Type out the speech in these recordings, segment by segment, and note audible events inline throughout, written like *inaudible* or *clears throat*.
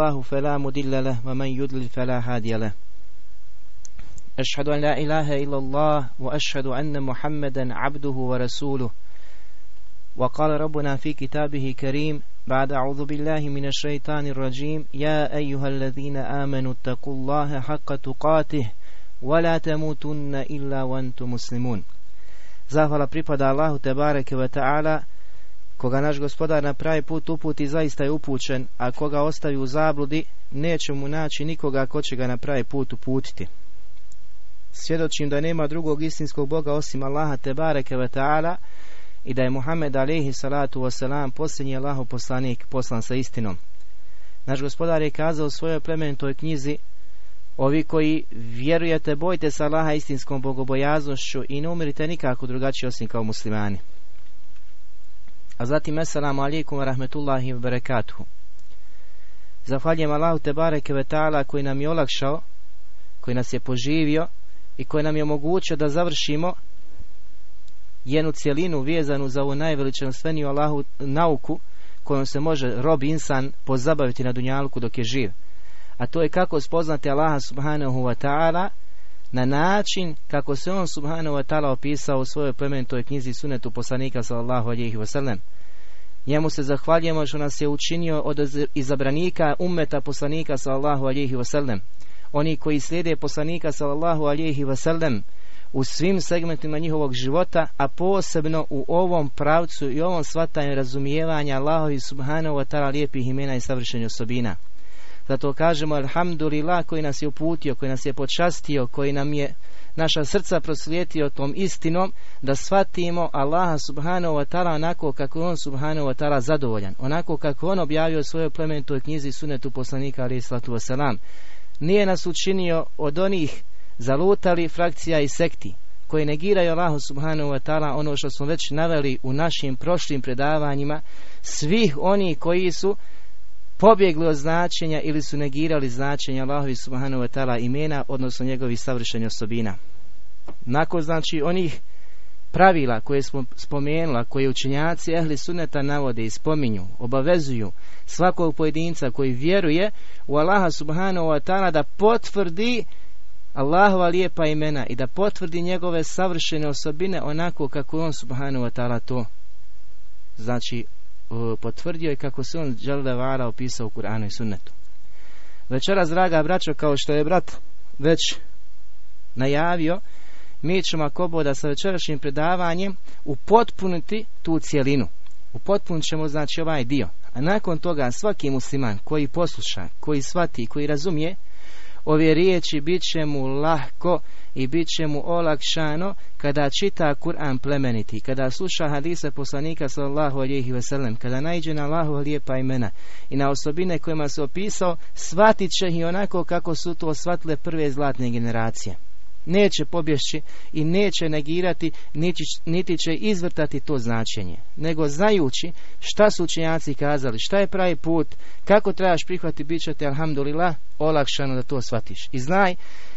الله فلا مضل له ومن يضلل فلا هادي له. أشهد أن لا إله إلا الله وأشهد أن محمدا عبده ورسوله. وقال ربنا في كتابه كريم بعد أعوذ بالله من الشيطان الرجيم يا أيها الذين آمنوا اتقوا الله حق تقاته ولا تموتن إلا وأنتم مسلمون. pripada Allahu Tebareke ve Ta'ala Koga naš gospodar na pravi put uputi zaista je upućen, a koga ostavi u zabludi neće mu naći nikoga ko će ga na pravi put uputiti. Svjedočim da nema drugog istinskog Boga osim Allaha te bareke ve ta'ala i da je Muhammed alaihi salatu wasalam posljednji Allahu poslanik poslan sa istinom. Naš gospodar je kazao u svojoj plemenitoj knjizi Ovi koji vjerujete, bojte se Allaha istinskom bogobojaznošću i ne umirite nikako drugačije osim kao muslimani. A zatim, assalamu alaikum wa rahmetullahi wa barakatuhu. Zahvaljujem Allahu te bareke ve ta'ala koji nam je olakšao, koji nas je poživio i koji nam je omogućio da završimo jednu cjelinu vezanu za ovu najveličanstveniju Allahu nauku kojom se može rob insan pozabaviti na dunjalku dok je živ. A to je kako spoznati Allaha subhanahu wa ta'ala na način kako se on subhanahu wa ta'ala opisao u svojoj plemenitoj knjizi sunetu poslanika sallallahu alihi wasallam. Njemu se zahvaljujemo što nas je učinio od izabranika ummeta poslanika sallallahu alihi wasallam. Oni koji slijede poslanika sallallahu alihi wasallam u svim segmentima njihovog života, a posebno u ovom pravcu i ovom svatanju razumijevanja Allahovi subhanahu wa ta'ala lijepih imena i savršenja osobina. Zato kažemo Alhamdulillah koji nas je uputio, koji nas je počastio, koji nam je naša srca proslijetio tom istinom da shvatimo Allaha subhanahu wa ta'ala onako kako on subhanahu wa ta'ala zadovoljan, onako kako on objavio u svojoj plemenitoj knjizi sunetu poslanika ali islatu wasalam. Nije nas učinio od onih zalutali frakcija i sekti koji negiraju Allahu subhanahu wa ta'ala ono što smo već naveli u našim prošlim predavanjima svih oni koji su pobjegli od značenja ili su negirali značenja Allahovi subhanahu wa ta'ala imena, odnosno njegovih savršenih osobina. Nakon znači onih pravila koje smo spomenula, koje učenjaci ehli suneta navode i spominju, obavezuju svakog pojedinca koji vjeruje u Allaha subhanahu wa ta'ala da potvrdi Allahova lijepa imena i da potvrdi njegove savršene osobine onako kako on subhanahu wa ta'ala to znači potvrdio i kako se on vara opisao u Kur'anu i sunnetu. Večeras, draga braćo, kao što je brat već najavio, mi ćemo ako boda sa večerašnjim predavanjem upotpuniti tu cijelinu. Upotpunit ćemo znači ovaj dio. A nakon toga svaki musliman koji posluša, koji shvati, koji razumije, ove riječi bit će mu lahko i bit će mu olakšano kada čita Kur'an plemeniti, kada sluša hadise poslanika sallallahu alihi wasallam, kada najđe na Allahu lijepa imena i na osobine kojima se opisao, shvatit će i onako kako su to shvatile prve zlatne generacije neće pobješći i neće negirati niti, će izvrtati to značenje. Nego znajući šta su učenjaci kazali šta je pravi put kako trebaš prihvati bit će te alhamdulillah olakšano da to shvatiš. I znaj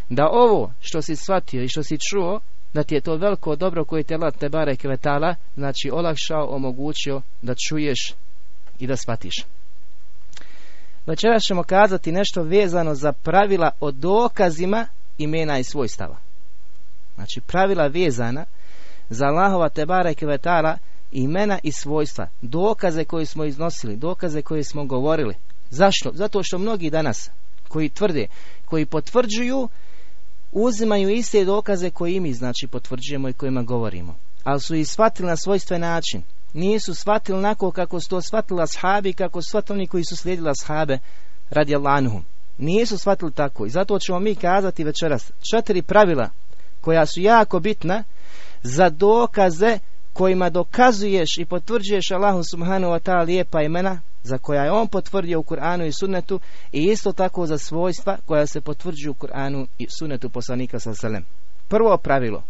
da ovo što si shvatio i što si čuo da ti je to veliko dobro koje te Allah te bare kvetala znači olakšao, omogućio da čuješ i da shvatiš. Večeras ćemo kazati nešto vezano za pravila o dokazima imena i svojstava. Znači pravila vezana za Allahova Tebara Kvetala imena i svojstva, dokaze koje smo iznosili, dokaze koje smo govorili. Zašto? Zato što mnogi danas koji tvrde, koji potvrđuju, uzimaju iste dokaze koje mi znači potvrđujemo i kojima govorimo. Ali su ih shvatili na svojstven način. Nisu shvatili onako kako su to shvatili ashabi, kako su shvatili oni koji su slijedili ashabe radi. Nisu shvatili tako i zato ćemo mi kazati večeras četiri pravila koja su jako bitna za dokaze kojima dokazuješ i potvrđuješ Allahu subhanahu wa ta'ala lijepa imena za koja je on potvrdio u Kur'anu i sunnetu i isto tako za svojstva koja se potvrđuju u Kur'anu i sunnetu poslanika sa selem. Prvo pravilo,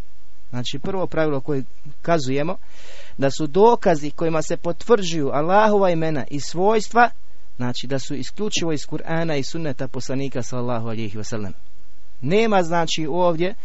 znači prvo pravilo koje kazujemo da su dokazi kojima se potvrđuju Allahova imena i svojstva znači da su isključivo iz Kur'ana i sunneta poslanika sallahu alihi wasallam. Nema znači ovdje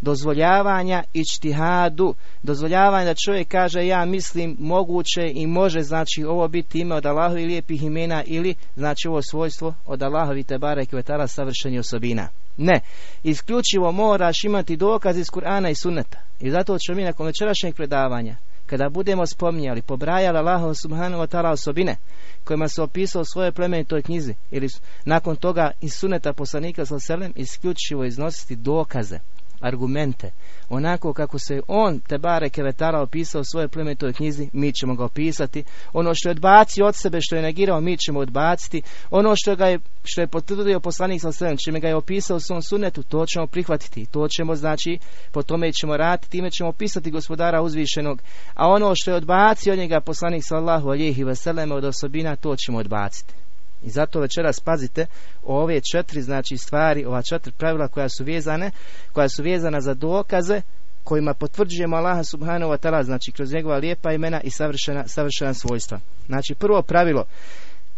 dozvoljavanja i čtihadu, dozvoljavanja da čovjek kaže ja mislim moguće i može znači ovo biti ime od Allahovi lijepih imena ili znači ovo svojstvo od Allahovi tebara i kvetala savršenih osobina. Ne, isključivo moraš imati dokaz iz Kur'ana i Sunneta. I zato ćemo mi nakon večerašnjeg predavanja kada budemo spominjali, pobrajali Allaha subhanahu wa ta'ala osobine kojima se opisao svoje plemenitoj knjizi ili nakon toga iz suneta poslanika sa selem isključivo iznositi dokaze argumente. Onako kako se on te bare kevetara opisao u svojoj plemenitoj knjizi mi ćemo ga opisati. Ono što je odbacio od sebe što je negirao mi ćemo odbaciti. Ono što, ga je, što je potvrdio poslanik sa selem čime ga je opisao u svom sunetu to ćemo prihvatiti. To ćemo znači po tome ćemo raditi time ćemo opisati gospodara uzvišenog. A ono što je odbacio od njega poslanik sallahu alihi veseleme od osobina to ćemo odbaciti i zato večeras pazite ove četiri znači stvari, ova četiri pravila koja su vezane, koja su vezana za dokaze kojima potvrđujemo Allaha subhanahu wa ta'ala, znači kroz njegova lijepa imena i savršena, savršena svojstva. Znači prvo pravilo,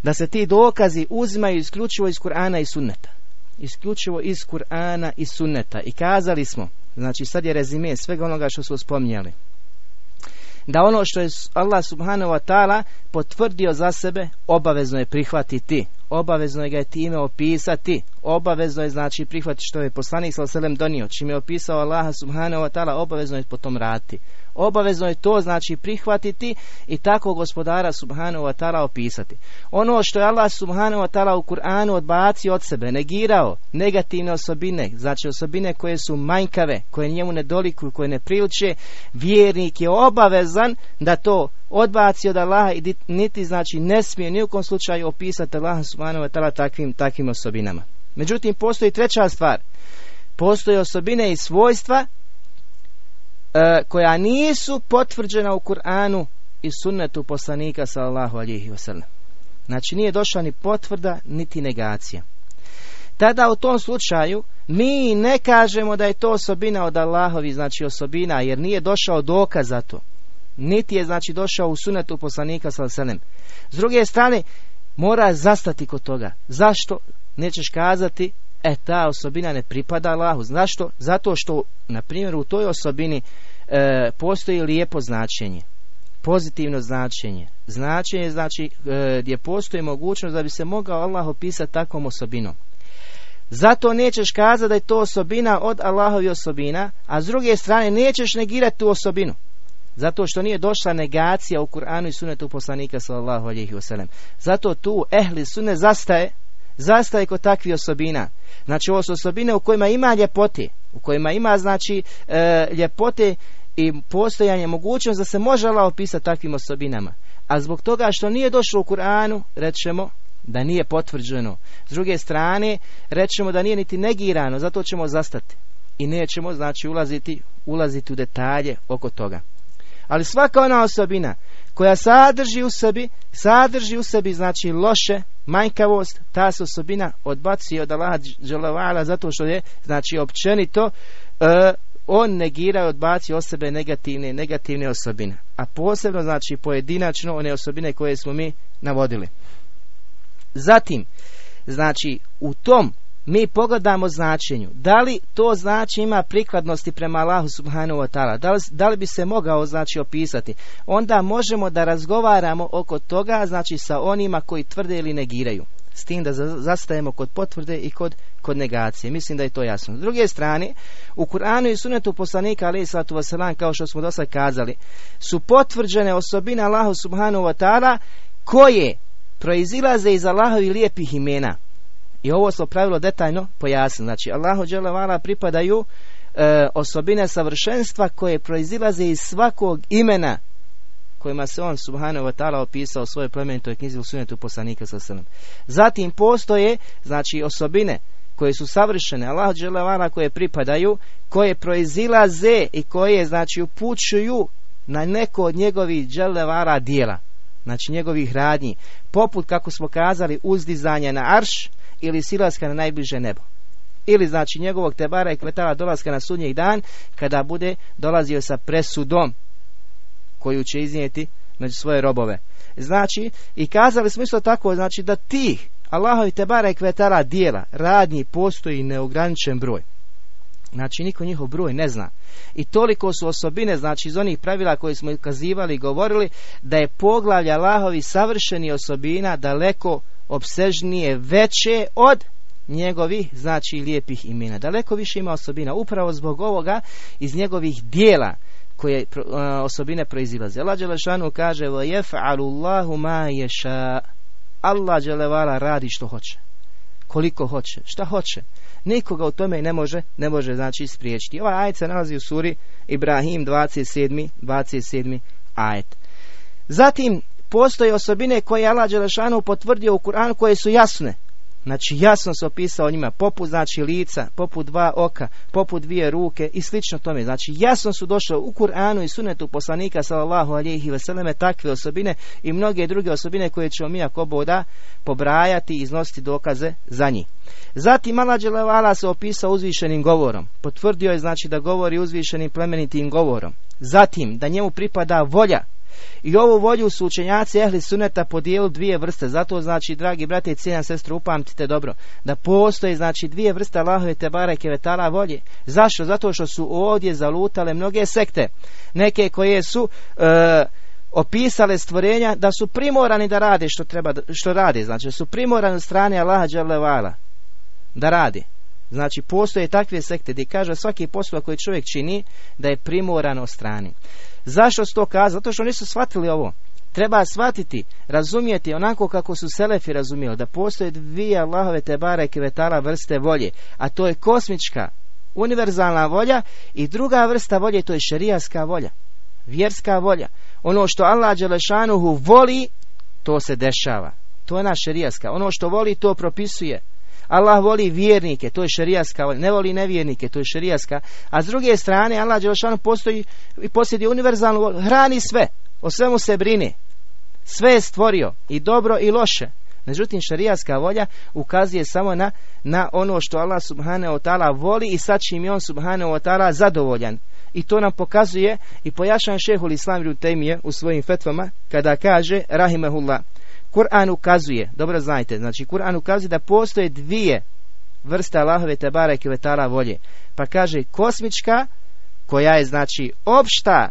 da se ti dokazi uzimaju isključivo iz Kur'ana i sunneta. Isključivo iz Kur'ana i sunneta. I kazali smo, znači sad je rezime svega onoga što su spominjali da ono što je Allah subhanahu wa ta'ala potvrdio za sebe obavezno je prihvatiti. Obavezno je ga je time opisati obavezno je znači prihvatiti što je poslanik sallallahu donio čime je opisao Allaha subhanahu wa ta'ala obavezno je potom raditi Obavezno je to znači prihvatiti i tako gospodara subhanahu wa ta'ala opisati. Ono što je Allah subhanahu wa ta'ala u Kur'anu odbacio od sebe, negirao negativne osobine, znači osobine koje su manjkave, koje njemu ne dolikuju, koje ne priliče, vjernik je obavezan da to odbaci od Allaha i niti znači ne smije ni u kom slučaju opisati Allah subhanahu wa ta'ala takvim, takvim osobinama. Međutim, postoji treća stvar. Postoje osobine i svojstva E, koja nisu potvrđena u Kur'anu i sunnetu poslanika sallallahu alihi wasallam. Znači nije došla ni potvrda niti negacija. Tada u tom slučaju mi ne kažemo da je to osobina od Allahovi, znači osobina, jer nije došao dokaz za to. Niti je znači došao u sunetu poslanika sallallahu S druge strane, mora zastati kod toga. Zašto? Nećeš kazati, e ta osobina ne pripada Allahu. Zašto? Zato što, na primjer, u toj osobini e, postoji lijepo značenje, pozitivno značenje. Značenje znači e, gdje postoji mogućnost da bi se mogao Allah opisati takvom osobinom. Zato nećeš kazati da je to osobina od Allahovi osobina, a s druge strane nećeš negirati tu osobinu. Zato što nije došla negacija u Kur'anu i sunetu poslanika sallallahu alejhi ve Zato tu ehli sunne zastaje zastaje kod takvih osobina. Znači ovo su osobine u kojima ima ljepote, u kojima ima znači e, ljepote i postojanje mogućnost da se može Allah opisati takvim osobinama. A zbog toga što nije došlo u Kur'anu, rećemo da nije potvrđeno. S druge strane, rećemo da nije niti negirano, zato ćemo zastati. I nećemo, znači, ulaziti, ulaziti u detalje oko toga. Ali svaka ona osobina koja sadrži u sebi, sadrži u sebi, znači, loše, manjkavost, ta se osobina odbaci od Allaha dželovala zato što je, znači, općenito e, on negira i odbaci od sebe negativne, negativne osobine. A posebno, znači, pojedinačno one osobine koje smo mi navodili. Zatim, znači, u tom mi pogledamo značenju. Da li to znači ima prikladnosti prema Allahu subhanahu wa ta'ala? Da, da li, bi se mogao znači opisati? Onda možemo da razgovaramo oko toga znači sa onima koji tvrde ili negiraju. S tim da zastajemo kod potvrde i kod, kod negacije. Mislim da je to jasno. S druge strane, u Kur'anu i sunetu poslanika alaih sallatu wasalam, kao što smo do sad kazali, su potvrđene osobine Allahu subhanahu wa ta'ala koje proizilaze iz Allahovi lijepih imena. I ovo smo pravilo detaljno pojasnili. Znači, Allahu dželevala pripadaju e, osobine savršenstva koje proizilaze iz svakog imena kojima se on subhanahu wa ta'ala opisao u svojoj plemenitoj knjizi u sunetu poslanika sa srnom. Zatim postoje znači osobine koje su savršene, Allah dželevala koje pripadaju, koje proizilaze i koje znači upućuju na neko od njegovih dželevara dijela, znači njegovih radnji, poput kako smo kazali uzdizanja na arš ili silaska na najbliže nebo. Ili znači njegovog tebara i kvetala dolaska na sudnji dan kada bude dolazio sa presudom koju će iznijeti među svoje robove. Znači, i kazali smo isto tako, znači da tih Allahovi tebara i kvetala dijela, radnji, postoji neograničen broj. Znači niko njihov broj ne zna. I toliko su osobine, znači iz onih pravila koje smo ukazivali i govorili, da je poglavlja Allahovi savršeni osobina daleko obsežnije, veće od njegovih, znači lijepih imena. Daleko više ima osobina. Upravo zbog ovoga iz njegovih dijela koje osobine proizilaze. Allah Đelešanu kaže وَيَفْعَلُ اللَّهُ مَا يَشَاءُ Allah Đelevala radi što hoće. Koliko hoće. Šta hoće. Nikoga u tome ne može, ne može znači spriječiti. Ova ajet se nalazi u suri Ibrahim 27. 27. ajet. Zatim postoje osobine koje je Allah Đelešanu potvrdio u Kur'anu koje su jasne. Znači jasno se opisao njima, poput znači lica, poput dva oka, poput dvije ruke i slično tome. Znači jasno su došle u Kur'anu i sunetu poslanika sallallahu alihi veseleme takve osobine i mnoge druge osobine koje ćemo mi ako boda pobrajati i iznositi dokaze za njih. Zatim Allah Đelevala se opisao uzvišenim govorom. Potvrdio je znači da govori uzvišenim plemenitim govorom. Zatim da njemu pripada volja i ovu volju su učenjaci ehli suneta podijelili dvije vrste. Zato znači, dragi brate i cijena sestru, upamtite dobro, da postoje znači dvije vrste Allahove tebara i kevetala volje. Zašto? Zato što su ovdje zalutale mnoge sekte. Neke koje su e, opisale stvorenja da su primorani da rade što treba što rade. Znači su primorani od strane Allaha dželevala da rade. Znači postoje takve sekte gdje kaže svaki posao koji čovjek čini da je primoran od strane. Zašto su to kazali? Zato što nisu shvatili ovo. Treba shvatiti, razumijeti onako kako su Selefi razumijeli, da postoje dvije Allahove tebara i kvetala vrste volje, a to je kosmička, univerzalna volja i druga vrsta volje, to je šerijaska volja, vjerska volja. Ono što Allah Đelešanuhu voli, to se dešava. To je naša šerijaska. Ono što voli, to propisuje. Allah voli vjernike, to je šerijaska, ne voli nevjernike, to je šerijaska. A s druge strane, Allah Đelšanu postoji i posjedi univerzalnu, hrani sve, o svemu se brine. Sve je stvorio, i dobro i loše. Međutim, šarijaska volja ukazuje samo na, na ono što Allah subhanahu wa ta'ala voli i sa čim je on subhanahu wa ta'ala zadovoljan. I to nam pokazuje i pojašan šehul Islam u svojim fetvama kada kaže, rahimahullah, Kur'an ukazuje, dobro znajte, znači Kur'an ukazuje da postoje dvije vrste Allahove tebara i vetala volje. Pa kaže kosmička, koja je znači opšta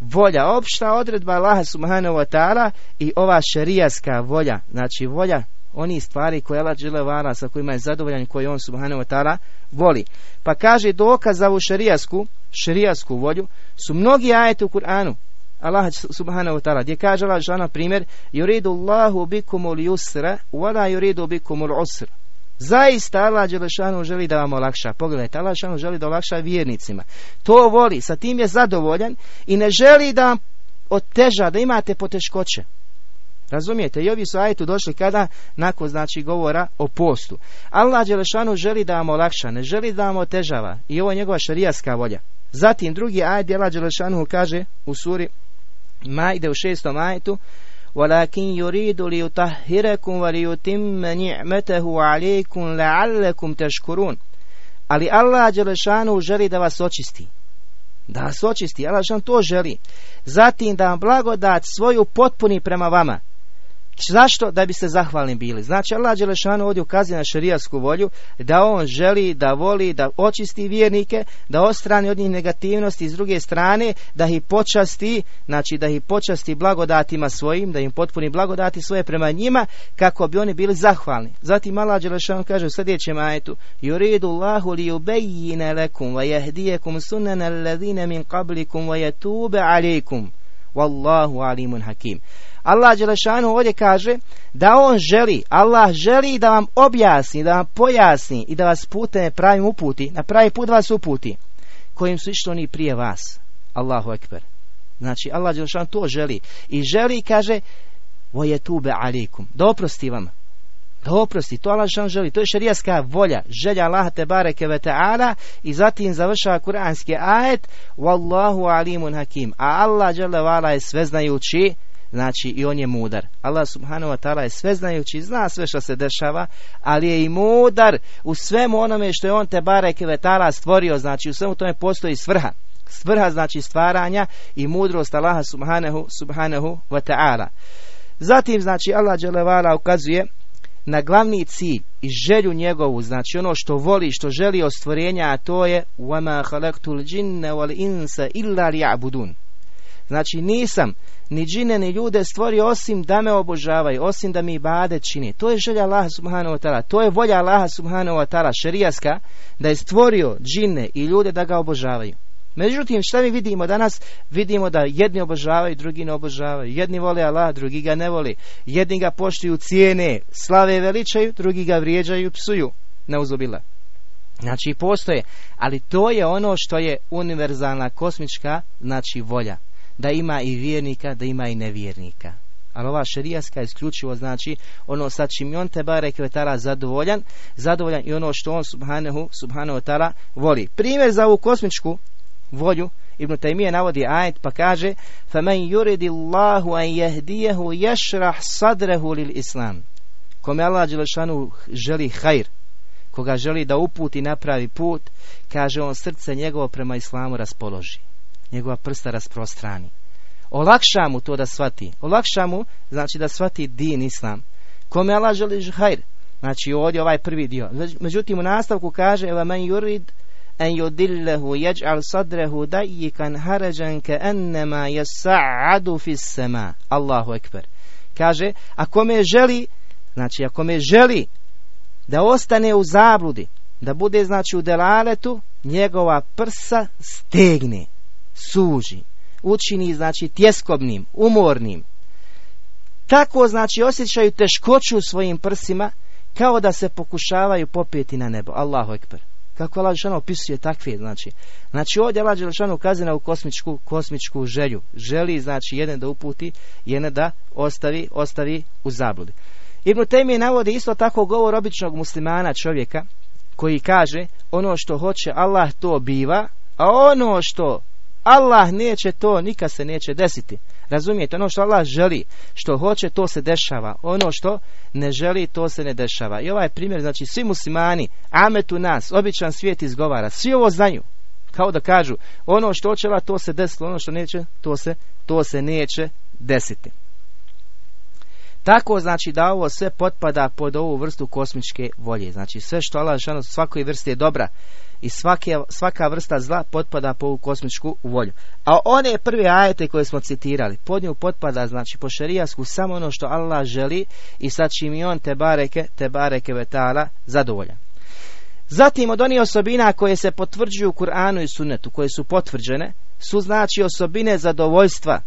volja, opšta odredba Allaha subhanahu wa ta'ala i ova šerijaska volja, znači volja oni stvari koje Allah vara sa kojima je zadovoljan koje on subhanahu wa ta'ala voli. Pa kaže dokaz za ovu šerijasku, šerijasku volju su mnogi ajeti u Kur'anu Allah subhanahu wa ta'ala gdje kaže Allah žana primjer yuridu Allahu bikumul yusra wala yuridu bikumul usra Zaista Allah Đelešanu želi da vam olakša. Pogledajte, Allah Đelešanu želi da olakša vjernicima. To voli, sa tim je zadovoljan i ne želi da vam oteža, da imate poteškoće. Razumijete? I ovi su ajetu došli kada? Nakon znači govora o postu. Allah Đelešanu želi da vam olakša, ne želi da vam otežava. I ovo je njegova šarijaska volja. Zatim drugi ajet Allah Đelešanu kaže u suri Majde u šestom ajetu ولكن يريد ليطهركم وليتم نعمته عليكم لعلكم تشكرون ali Allah Đelešanu želi da vas očisti da vas očisti, Allah Đelešanu to želi zatim da vam blagodat svoju potpuni prema vama Zašto? Da bi se zahvalni bili. Znači Allah Đelešanu ovdje ukazuje na šerijasku volju da on želi, da voli, da očisti vjernike, da ostrani od njih negativnosti s druge strane da ih počasti, znači da ih počasti blagodatima svojim, da im potpuni blagodati svoje prema njima kako bi oni bili zahvalni. Zatim Allah Đelešanu kaže u sljedećem ajetu Yuridu Allahu li yubejjine lekum wa jehdijekum sunan min qablikum wa yatube alikum Wallahu alimun hakim. Allah Đelešanu ovdje kaže da on želi, Allah želi da vam objasni, da vam pojasni i da vas pute pravim uputi, na pravi put vas uputi, kojim su išli oni prije vas. Allahu ekber. Znači, Allah Đelešanu to želi. I želi, kaže, vojetube alikum, da oprosti vam. Da oprosti, to Allah Đelešanu želi. To je šarijaska volja, želja Allaha te bareke ve ta'ala i zatim završava kuranski ajet Wallahu alimun hakim. A Allah Đelevala je sveznajući znači i on je mudar. Allah subhanahu wa ta'ala je sveznajući, zna sve što se dešava, ali je i mudar u svemu onome što je on te bareke vetala stvorio, znači u svemu tome postoji svrha. Svrha znači stvaranja i mudrost Allaha subhanahu, subhanahu wa ta'ala. Zatim znači Allah dželevala ukazuje na glavni cilj i želju njegovu, znači ono što voli, što želi od stvorenja, a to je وَمَا خَلَقْتُ الْجِنَّ وَالْإِنسَ إِلَّا لِيَعْبُدُونَ Znači nisam ni džine ni ljude stvorio osim da me obožavaju, osim da mi ibade čini. To je želja Allaha subhanahu wa ta'ala, to je volja Allaha subhanahu wa ta'ala šerijaska da je stvorio džine i ljude da ga obožavaju. Međutim, šta mi vidimo danas? Vidimo da jedni obožavaju, drugi ne obožavaju. Jedni vole Allah, drugi ga ne voli. Jedni ga poštuju cijene, slave veličaju, drugi ga vrijeđaju, psuju. Neuzubila. Znači, postoje. Ali to je ono što je univerzalna kosmička, znači volja Da ima i vjernika, da ima i nevjernika. Ali ova šerijaska isključivo znači ono sa čim on te bare kvetara zadovoljan, zadovoljan i ono što on subhanahu, subhanahu ta'ala voli. Primjer za ovu kosmičku volju Ibn Taymiye navodi ajet pa kaže فَمَنْ يُرِدِ اللَّهُ أَنْ يَهْدِيَهُ يَشْرَحْ صَدْرَهُ لِلْإِسْلَامِ Kome Allah Đelešanu želi hajr, koga želi da uputi napravi put, kaže on srce njegovo prema islamu raspoloži. njegova prsta rasprostrani. Olakša mu to da svati. Olakša mu, znači da svati din islam. Kome Allah želi hajr? Znači ovdje ovaj prvi dio. Međutim u nastavku kaže Eva men en yudillahu yaj'al sadrahu dayyikan harajan ka'annama yas'adu fis sama. Allahu ekber. Kaže, a kome želi, znači ako me želi da ostane u zabludi, da bude znači u delaletu, njegova prsa stegne suži, učini znači tjeskobnim, umornim. Tako znači osjećaju teškoću u svojim prsima kao da se pokušavaju popeti na nebo. Allahu ekber. Kako Allah opisuje takve, znači. Znači ovdje Allah Želešanu ukazuje na kosmičku, kosmičku želju. Želi, znači, jedan da uputi, jedan da ostavi, ostavi u zabludi. Ibn Taymi navodi isto tako govor običnog muslimana čovjeka, koji kaže, ono što hoće Allah to biva, a ono što Allah neće to, nikad se neće desiti. Razumijete, ono što Allah želi, što hoće, to se dešava. Ono što ne želi, to se ne dešava. I ovaj primjer, znači svi muslimani, ametu nas, običan svijet izgovara, svi ovo znaju. Kao da kažu, ono što hoće to se desilo, ono što neće, to se, to se neće desiti. Tako znači da ovo sve potpada pod ovu vrstu kosmičke volje. Znači sve što Allah svakoj vrsti je dobra i svake, svaka vrsta zla potpada po kosmičku volju. A one prve ajete koje smo citirali, pod nju potpada znači po šerijasku samo ono što Allah želi i sa čim i on te bareke, te bareke vetala zadovoljan. Zatim od onih osobina koje se potvrđuju u Kur'anu i Sunnetu, koje su potvrđene, su znači osobine zadovoljstva,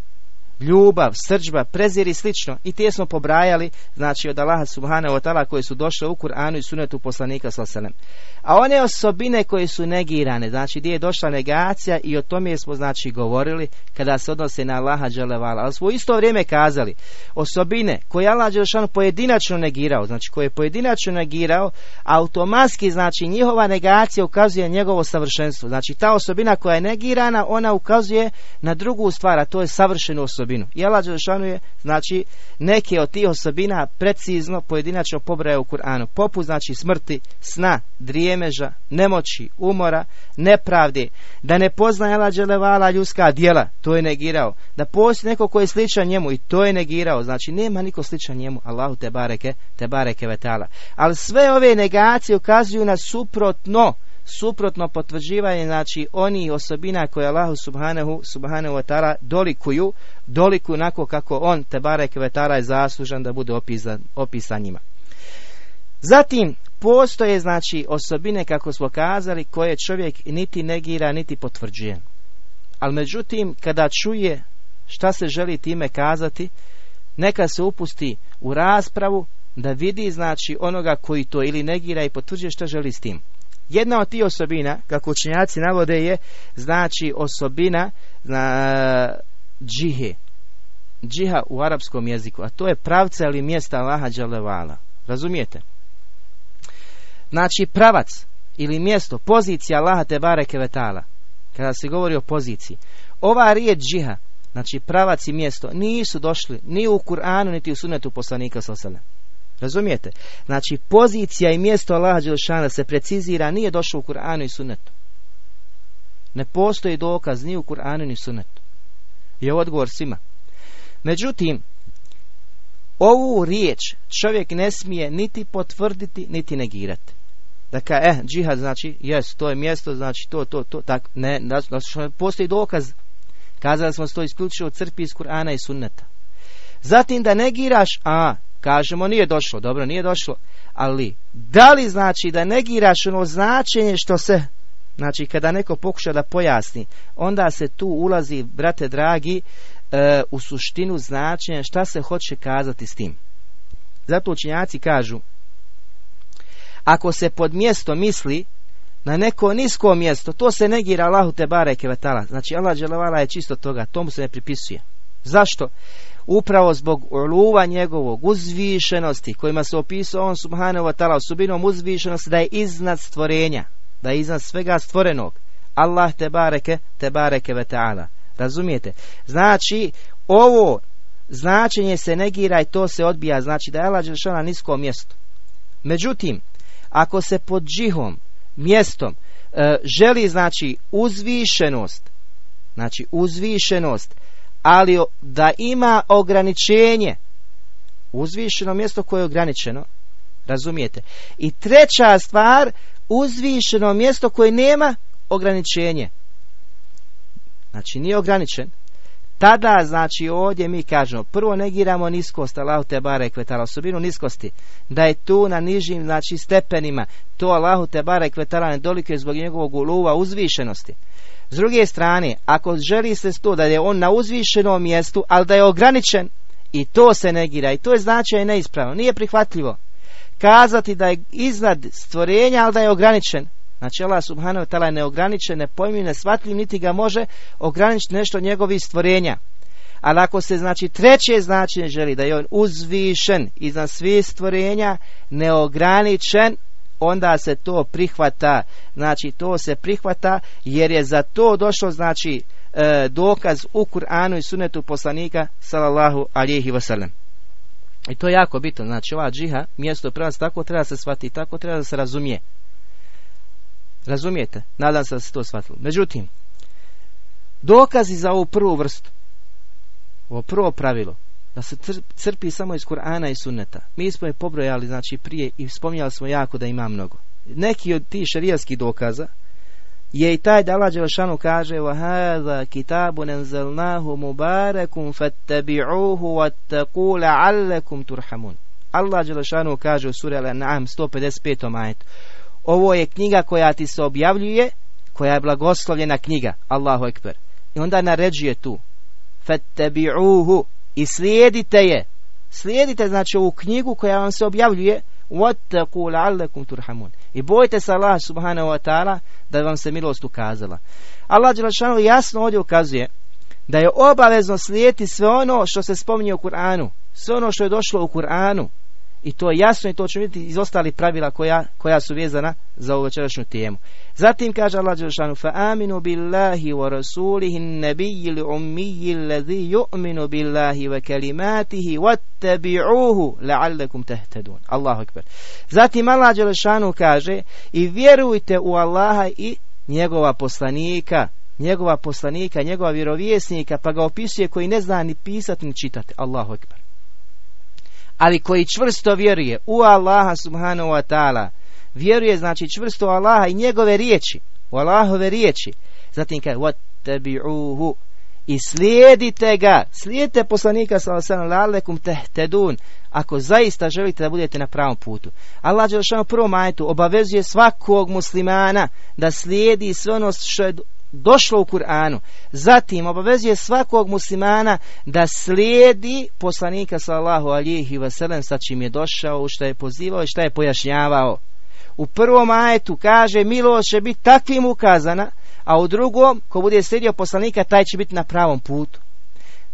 ljubav, srđba, prezir i slično. I te smo pobrajali, znači od Allaha subhanahu wa ta'ala koje su došle u Kur'anu i sunetu poslanika sallallahu A one osobine koje su negirane, znači gdje je došla negacija i o tome smo znači govorili kada se odnose na Allaha dželevala. Ali smo u isto vrijeme kazali osobine koje Allah dželešanu pojedinačno negirao, znači koje je pojedinačno negirao, automatski znači njihova negacija ukazuje njegovo savršenstvo. Znači ta osobina koja je negirana, ona ukazuje na drugu stvar, a to je savršenu osobinu. I Allah dželešanu je znači neke od tih osobina precizno pojedinačno pobraja u Kur'anu. Poput znači smrti, sna, drijemeža, nemoći, umora, nepravde, da ne poznaje Allah dželevala ljudska djela, to je negirao. Da postoji neko koji je sličan njemu i to je negirao. Znači nema niko sličan njemu, Allahu te bareke, te bareke vetala. Ali sve ove negacije ukazuju na suprotno suprotno potvrđivanje znači oni osobina koje Allahu subhanahu subhanahu wa ta'ala dolikuju doliku onako kako on te barek vetara je zaslužan da bude opisan, opisan njima. Zatim postoje znači osobine kako smo kazali koje čovjek niti negira niti potvrđuje. Ali međutim kada čuje šta se želi time kazati neka se upusti u raspravu da vidi znači onoga koji to ili negira i potvrđuje šta želi s tim. Jedna od tih osobina, kako učenjaci navode je, znači osobina na džihe. Džiha u arapskom jeziku, a to je pravca ili mjesta Allaha Đalevala. Razumijete? Znači pravac ili mjesto, pozicija Allaha te bareke vetala. Kada se govori o poziciji. Ova riječ džiha, znači pravac i mjesto, nisu došli ni u Kur'anu niti u sunetu poslanika sallallahu Razumijete? Znači, pozicija i mjesto Allaha Đelšana se precizira, nije došlo u Kur'anu i Sunnetu. Ne postoji dokaz ni u Kur'anu ni Sunnetu. Ovo odgovor svima. Međutim, ovu riječ čovjek ne smije niti potvrditi, niti negirati. Dakle, eh, džihad znači, jes, to je mjesto, znači to, to, to, tak, ne, znači, postoji dokaz. Kazali smo to isključivo crpi iz Kur'ana i sunneta. Zatim da negiraš, a, kažemo nije došlo, dobro, nije došlo, ali da li znači da negiraš ono značenje što se Znači, kada neko pokuša da pojasni, onda se tu ulazi, brate dragi, e, u suštinu značenja šta se hoće kazati s tim. Zato učinjaci kažu, ako se pod mjesto misli na neko nisko mjesto, to se negira Allahu te bareke vetala. Znači Allah je čisto toga, tomu se ne pripisuje. Zašto? Upravo zbog uluva njegovog uzvišenosti kojima se opisao on subhanahu wa ta'ala subinom uzvišenosti da je iznad stvorenja, da je iznad svega stvorenog. Allah te bareke, te bareke ve ta'ala. Razumijete? Znači, ovo značenje se negira i to se odbija. Znači da je Allah na niskom mjestu. Međutim, ako se pod džihom, mjestom, e, želi znači uzvišenost, znači uzvišenost, ali da ima ograničenje, uzvišeno mjesto koje je ograničeno, razumijete? I treća stvar, uzvišeno mjesto koje nema ograničenje. Znači nije ograničen. Tada, znači, ovdje mi kažemo, prvo negiramo niskost, Allahu te barek vetala, osobinu niskosti, da je tu na nižim, znači, stepenima, to Allahu te barek vetala ne zbog njegovog uluva uzvišenosti. S druge strane, ako želi se to da je on na uzvišenom mjestu, ali da je ograničen, i to se negira, i to je značaj neispravno, nije prihvatljivo. Kazati da je iznad stvorenja, ali da je ograničen, Znači Allah subhanahu wa ta'ala je neograničen, nepojmljiv, nesvatljiv, niti ga može ograničiti nešto njegovih stvorenja. Ali ako se znači treće značenje želi da je on uzvišen iznad svih stvorenja, neograničen, onda se to prihvata. Znači to se prihvata jer je za to došlo znači e, dokaz u Kur'anu i sunetu poslanika sallallahu alihi wasallam. I to je jako bitno. Znači ova džiha, mjesto prelaza, tako treba se shvatiti, tako treba da se razumije. Razumijete? Nadam se da se to shvatilo. Međutim, dokazi za ovu prvu vrstu, ovo prvo pravilo, da se crpi samo iz Kur'ana i sunneta. Mi smo je pobrojali, znači prije, i spominjali smo jako da ima mnogo. Neki od tih šarijskih dokaza je i taj da Allah Đelšanu kaže وَهَذَا كِتَابٌ نَنْزَلْنَاهُ مُبَارَكُمْ فَاتَّبِعُوهُ وَاتَّقُوا لَعَلَّكُمْ تُرْحَمُونَ Allah Đelšanu kaže u suri Al-An'am 155. ajetu ovo je knjiga koja ti se objavljuje, koja je blagoslovljena knjiga, Allahu Ekber. I onda naređuje tu, fattabi'uhu, i slijedite je. Slijedite znači ovu knjigu koja vam se objavljuje. I bojte se Allah subhanahu wa ta'ala da vam se milost ukazala. Allah Đelešanu jasno ovdje ukazuje da je obavezno slijediti sve ono što se spominje u Kur'anu, sve ono što je došlo u Kur'anu, i to je jasno i to ćemo vidjeti iz ostalih pravila koja, koja su vezana za ovu večerašnju temu. Zatim kaže Allah Đelšanu wa rasulihi nabiyyi l-ummiyyi alladhi yu'minu billahi wa kalimatihi wattabi'uhu la'allakum tahtadun. Allahu ekber. Zatim Allah Đelšanu kaže i vjerujte u Allaha i njegova poslanika njegova poslanika, njegova vjerovjesnika, pa ga opisuje koji ne zna ni pisati ni čitati. Allahu ekber ali koji čvrsto vjeruje u Allaha subhanahu wa ta'ala, vjeruje znači čvrsto u Allaha i njegove riječi, u Allahove riječi, zatim kaže وَتَّبِعُوهُ i slijedite ga, slijedite poslanika sallallahu lalekum tehtedun, ako zaista želite da budete na pravom putu. Allah Đelšanu prvom ajetu obavezuje svakog muslimana da slijedi sve ono što je došlo u Kur'anu. Zatim obavezuje svakog muslimana da slijedi poslanika sallahu alihi wasallam sa čim je došao, što je pozivao i što je pojašnjavao. U prvom ajetu kaže milost će biti takvim ukazana, a u drugom, ko bude slijedio poslanika, taj će biti na pravom putu.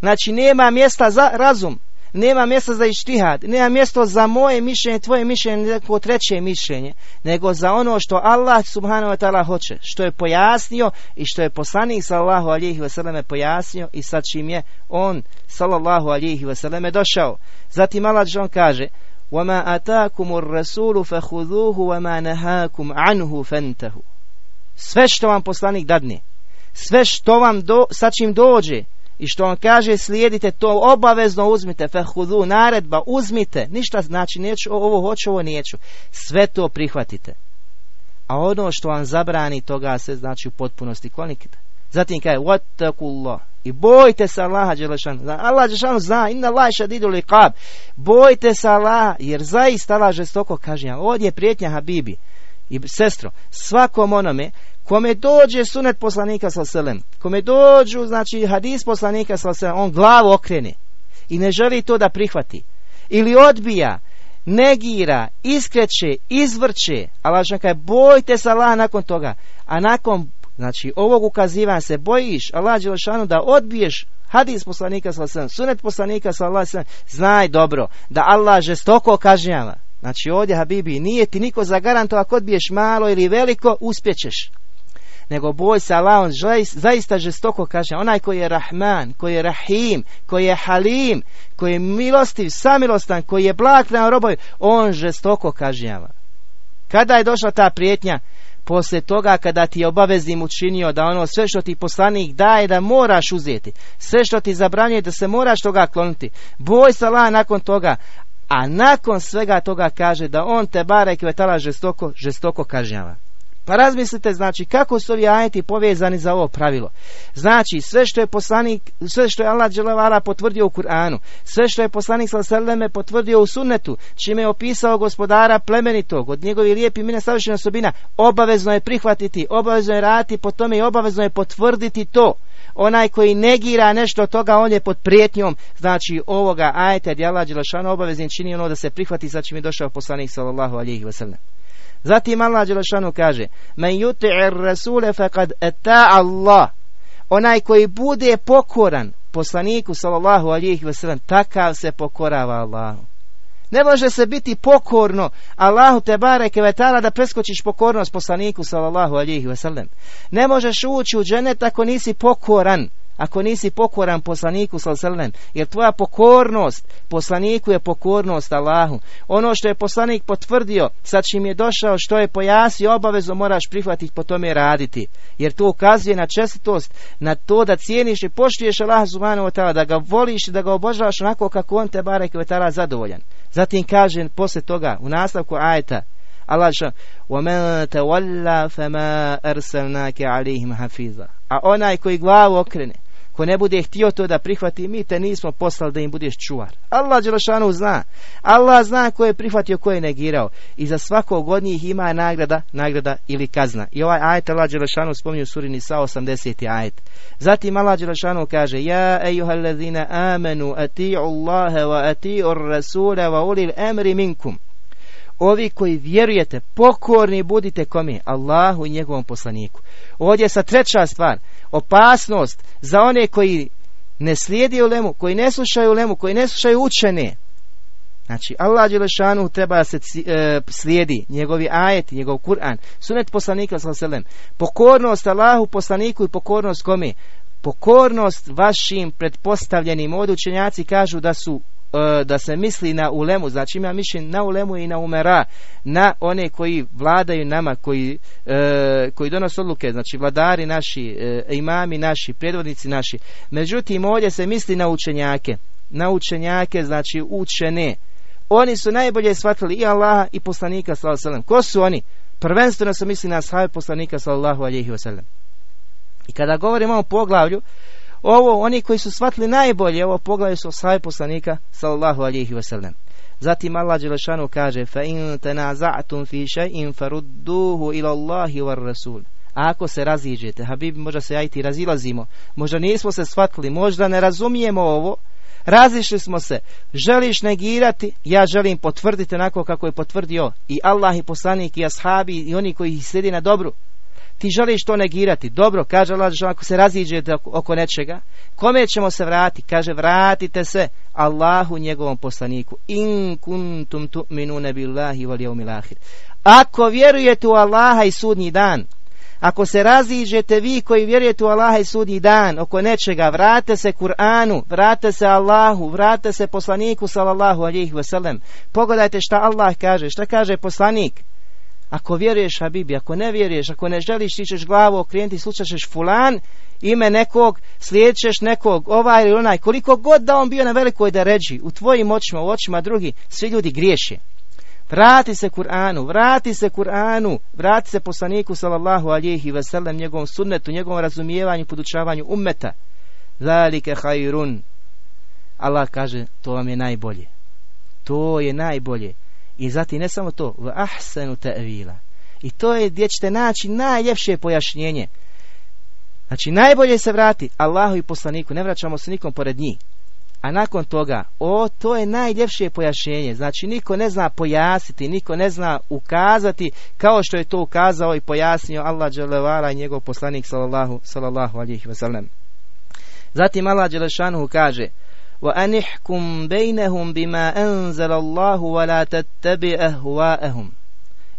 Znači nema mjesta za razum, nema mjesta za ištihad, nema mjesto za moje mišljenje, tvoje mišljenje, neko treće mišljenje, nego za ono što Allah subhanahu wa ta'ala hoće, što je pojasnio i što je poslanik sallallahu alihi wasallam pojasnio i sa čim je on sallallahu alihi wasallam došao. Zatim Allah on kaže وَمَا أَتَاكُمُ الرَّسُولُ فَخُذُوهُ وَمَا نَهَاكُمْ عَنْهُ فَانْتَهُ Sve što vam poslanik dadne, sve što vam do, sa čim dođe, i što on kaže slijedite to obavezno uzmite fehudu naredba uzmite ništa znači neću ovo hoću ovo neću sve to prihvatite a ono što vam zabrani toga se znači u potpunosti klonikite zatim kaže wattaqullah i bojte se Allaha Đelešanu. Allah Đelešanu zna, inna Allah šadidu liqab. Bojte se Allaha, jer zaista Allah žestoko kažnja. Ovdje je prijetnja Habibi. I sestro, svakom onome kome dođe sunet poslanika sa selem, kome dođu, znači hadis poslanika sa selem, on glavu okrene i ne želi to da prihvati. Ili odbija, negira, iskreće, izvrće, Allah kaže, bojte se Allah nakon toga, a nakon Znači, ovog ukazivanja se bojiš Allah Đelešanu da odbiješ hadis poslanika sallallahu sunet poslanika sallallahu znaj dobro da Allah žestoko kažnjava. Znači, ovdje Habibi nije ti niko zagarantovao ako odbiješ malo ili veliko, uspjećeš. Nego boj se Allah, zaista žestoko kaže, onaj koji je Rahman, koji je Rahim, koji je Halim, koji je milostiv, samilostan, koji je blag prema robovi, on žestoko kažnjava. Kada je došla ta prijetnja? poslije toga kada ti je obaveznim učinio da ono sve što ti poslanik daje da moraš uzeti, sve što ti zabranjuje da se moraš toga kloniti, boj se Allah nakon toga, a nakon svega toga kaže da on te bare kvetala žestoko, žestoko kažnjava. Pa razmislite, znači, kako su ovi ajeti povezani za ovo pravilo. Znači, sve što je poslanik, sve što je Allah dželevara potvrdio u Kur'anu, sve što je poslanik sallallahu potvrdio u sunnetu, čime je opisao gospodara plemenitog, od njegovih lijepi mine savršena osobina, obavezno je prihvatiti, obavezno je raditi po tome i obavezno je potvrditi to. Onaj koji negira nešto od toga, on je pod prijetnjom, znači ovoga ajeta gdje Allah obaveznim čini ono da se prihvati, znači mi je došao poslanik sallallahu. Zatim Allah Đelešanu kaže Men yuti'ir rasule faqad ata Allah Onaj koji bude pokoran poslaniku sallallahu alihi wasallam takav se pokorava Allahu. Ne može se biti pokorno Allahu te bareke vetala da preskočiš pokornost poslaniku sallallahu alihi wasallam. Ne možeš ući u dženet ako nisi pokoran ako nisi pokoran poslaniku sallallahu jer tvoja pokornost poslaniku je pokornost Allahu. Ono što je poslanik potvrdio, sa čim je došao, što je pojasio, obavezno moraš prihvatiti po tome raditi. Jer to ukazuje na čestitost, na to da cijeniš i poštuješ Allah subhanahu wa da ga voliš i da ga obožavaš onako kako on te barek ve zadovoljan. Zatim kaže poslije toga u nastavku ajeta Allah što وَمَنْ تَوَلَّا فَمَا أَرْسَلْنَاكَ عَلَيْهِمْ حَفِيظًا A onaj koji glavu okrene, Ko ne bude htio to da prihvati, mi te nismo poslali da im budeš čuvar. Allah Đelešanu zna. Allah zna ko je prihvatio, ko je negirao. I za svakog od njih ima nagrada, nagrada ili kazna. I ovaj ajet Allah Đelešanu spominju suri Nisa 80. ajet. Zatim Allah Đelešanu kaže Ja ejuhallazina amenu ati'u Allahe wa ati'u rasule wa ulil emri minkum. Ovi koji vjerujete, pokorni budite kome? Allahu i njegovom poslaniku. Ovdje je sa treća stvar opasnost za one koji ne slijedi ulemu, koji ne slušaju ulemu, koji ne slušaju učene. Znači, Allah Đelešanu treba se e, slijedi njegovi ajeti, njegov Kur'an, sunet poslanika sallam, pokornost Allahu poslaniku i pokornost kome? Pokornost vašim pretpostavljenim od učenjaci kažu da su da se misli na ulemu, znači ima mišljenje na ulemu i na umera, na one koji vladaju nama, koji, e, koji donose odluke, znači vladari naši, e, imami naši, predvodnici naši. Međutim, ovdje se misli na učenjake, na učenjake, znači učene. Oni su najbolje shvatili i Allaha i poslanika sallallahu Ko su oni? Prvenstveno se misli na ashab poslanika sallallahu alejhi ve I kada govorimo o poglavlju ovo, oni koji su shvatili najbolje, ovo poglavlje su sahaj poslanika, sallallahu alihi wasallam. Zatim Allah Đelešanu kaže, fa in tenaza'tum fi shay'in farudduhu ila Allahi war Rasul. A ako se raziđete, Habib, možda se ajti razilazimo, možda nismo se shvatili, možda ne razumijemo ovo, razišli smo se, želiš negirati, ja želim potvrditi onako kako je potvrdio i Allah i poslanik i ashabi i oni koji ih slijedi na dobru ti želiš to negirati. Dobro, kaže Allah, ako se raziđete oko nečega, kome ćemo se vratiti? Kaže, vratite se Allahu njegovom poslaniku. In kuntum tu'minune billahi wal yawmil ahir. Ako vjerujete u Allaha i sudnji dan, ako se raziđete vi koji vjerujete u Allaha i sudnji dan oko nečega, vrate se Kur'anu, vrate se Allahu, vrate se poslaniku sallallahu alihi wasallam. Pogledajte šta Allah kaže, šta kaže poslanik. Ako vjeruješ Habibi, ako ne vjeruješ, ako ne želiš, ti ćeš glavu okrenuti, slušaš fulan, ime nekog, slijedćeš nekog, ovaj ili onaj, koliko god da on bio na velikoj da ređi, u tvojim očima, u očima drugih, svi ljudi griješe. Vrati se Kur'anu, vrati se Kur'anu, vrati se poslaniku sallallahu alihi wasallam, njegovom sunnetu, njegovom razumijevanju, podučavanju ummeta. Zalike hajrun. Allah kaže, to vam je najbolje. To je najbolje. I zatim ne samo to, v ahsanu ta'vila. I to je gdje ćete naći najljepše pojašnjenje. Znači najbolje se vrati Allahu i poslaniku, ne vraćamo se nikom pored njih. A nakon toga, o, to je najljepše pojašnjenje. Znači, niko ne zna pojasniti, niko ne zna ukazati kao što je to ukazao i pojasnio Allah dželevala i njegov poslanik sallallahu, sallallahu alihi wasallam. Zatim Allah dželešanu kaže وَأَنِحْكُمْ بَيْنَهُمْ بِمَا أَنزَلَ اللَّهُ وَلَا تَتَّبِعَ أَهْوَاءَهُمْ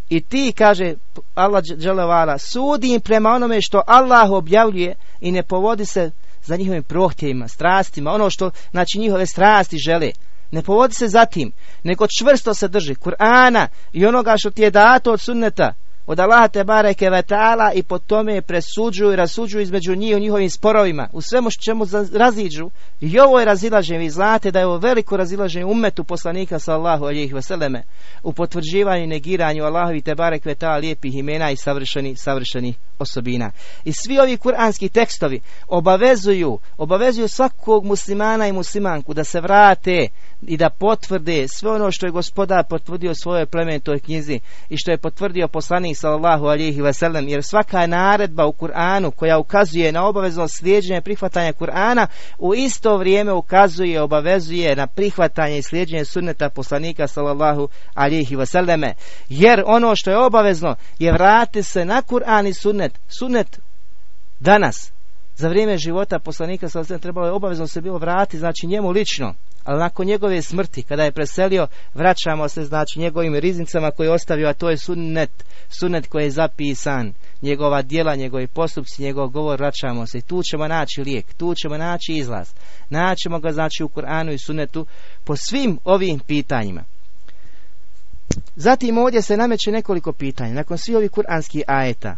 I ti, kaže Allah dželevala, sudi im prema onome što Allah objavljuje i ne povodi se za njihovim prohtjevima, strastima, ono što znači njihove strasti žele. Ne povodi se za tim, nego čvrsto se drži Kur'ana i onoga što ti je dato od sunneta, od Allaha te bareke ve ta'ala i po tome presuđuju i rasuđuju između njih u njihovim sporovima, u svemu čemu raziđu. I ovo je razilaženje, vi znate da je ovo veliko razilaženje umetu poslanika sallahu alijih veseleme u potvrđivanju i negiranju Allahovi te barek ve ta'ala lijepih imena i savršenih, savršenih osobina. I svi ovi kuranski tekstovi obavezuju, obavezuju svakog muslimana i muslimanku da se vrate i da potvrde sve ono što je gospodar potvrdio svojoj plemenitoj knjizi i što je potvrdio poslanik sallallahu alihi wasallam jer svaka naredba u Kur'anu koja ukazuje na obavezno slijeđenje prihvatanja Kur'ana u isto vrijeme ukazuje obavezuje na prihvatanje i slijeđenje sunneta poslanika sallallahu alihi wasallam jer ono što je obavezno je vrati se na Kur'an i sunnet. Sunnet danas za vrijeme života poslanika sallallahu trebalo je obavezno se bilo vratiti znači njemu lično ali nakon njegove smrti, kada je preselio, vraćamo se znači njegovim riznicama koje je ostavio, a to je sunnet, sunnet koji je zapisan, njegova djela, njegovi postupci, njegov govor, vraćamo se i tu ćemo naći lijek, tu ćemo naći izlaz. Naćemo ga znači u Kur'anu i sunnetu po svim ovim pitanjima. Zatim ovdje se nameće nekoliko pitanja, nakon svih ovih kuranskih ajeta.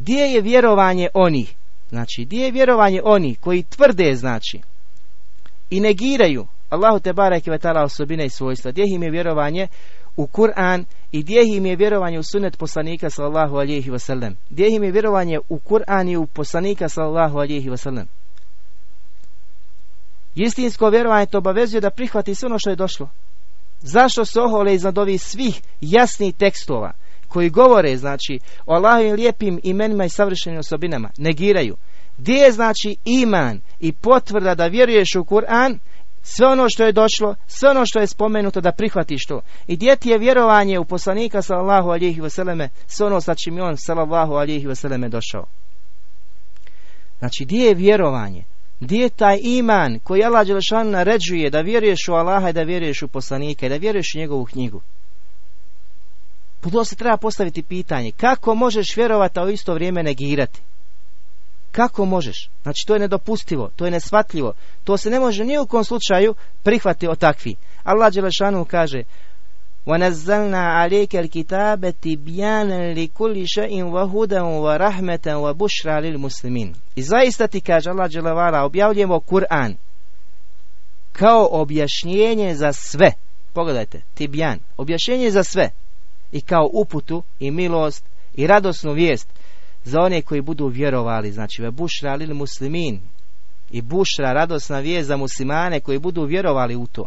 Gdje je vjerovanje onih? Znači, gdje je vjerovanje onih koji tvrde, znači, i negiraju Allahu te bareke vetala osobine i svojstva. Gdje im je vjerovanje u Kur'an i gdje im je vjerovanje u sunnet poslanika sallallahu alihi wasallam. Gdje im je vjerovanje u Kur'an i u poslanika sallallahu alihi wasallam. Istinsko vjerovanje to obavezuje da prihvati sve ono što je došlo. Zašto se ohole iznad ovih svih jasnih tekstova koji govore znači o Allahovim lijepim imenima i savršenim osobinama, negiraju. Gdje je znači iman i potvrda da vjeruješ u Kur'an, sve ono što je došlo, sve ono što je spomenuto da prihvatiš to. I gdje ti je vjerovanje u poslanika sallallahu alihi vseleme, sve ono sa čim je on sallallahu alihi vseleme došao. Znači, gdje je vjerovanje? Gdje je taj iman koji Allah Đelešan naređuje da vjeruješ u Allaha i da vjeruješ u poslanika i da vjeruješ u njegovu knjigu? Pa se treba postaviti pitanje. Kako možeš vjerovati, a u isto vrijeme negirati? Kako možeš? Znači to je nedopustivo, to je nesvatljivo. To se ne može ni u kom slučaju prihvati od takvi. Allah Đelešanu kaže وَنَزَّلْنَا عَلَيْكَ الْكِتَابَ تِبْيَانًا لِكُلِّ شَيْءٍ وَهُدًا وَرَحْمَةً وَبُشْرًا لِلْمُسْلِمِينَ I zaista ti kaže Allah Đelevala objavljujemo Kur'an kao objašnjenje za sve. Pogledajte, tibjan, objašnjenje za sve. I kao uputu i milost i radosnu vijest za one koji budu vjerovali, znači ve bušra lil muslimin i bušra, radosna vijest za muslimane koji budu vjerovali u to.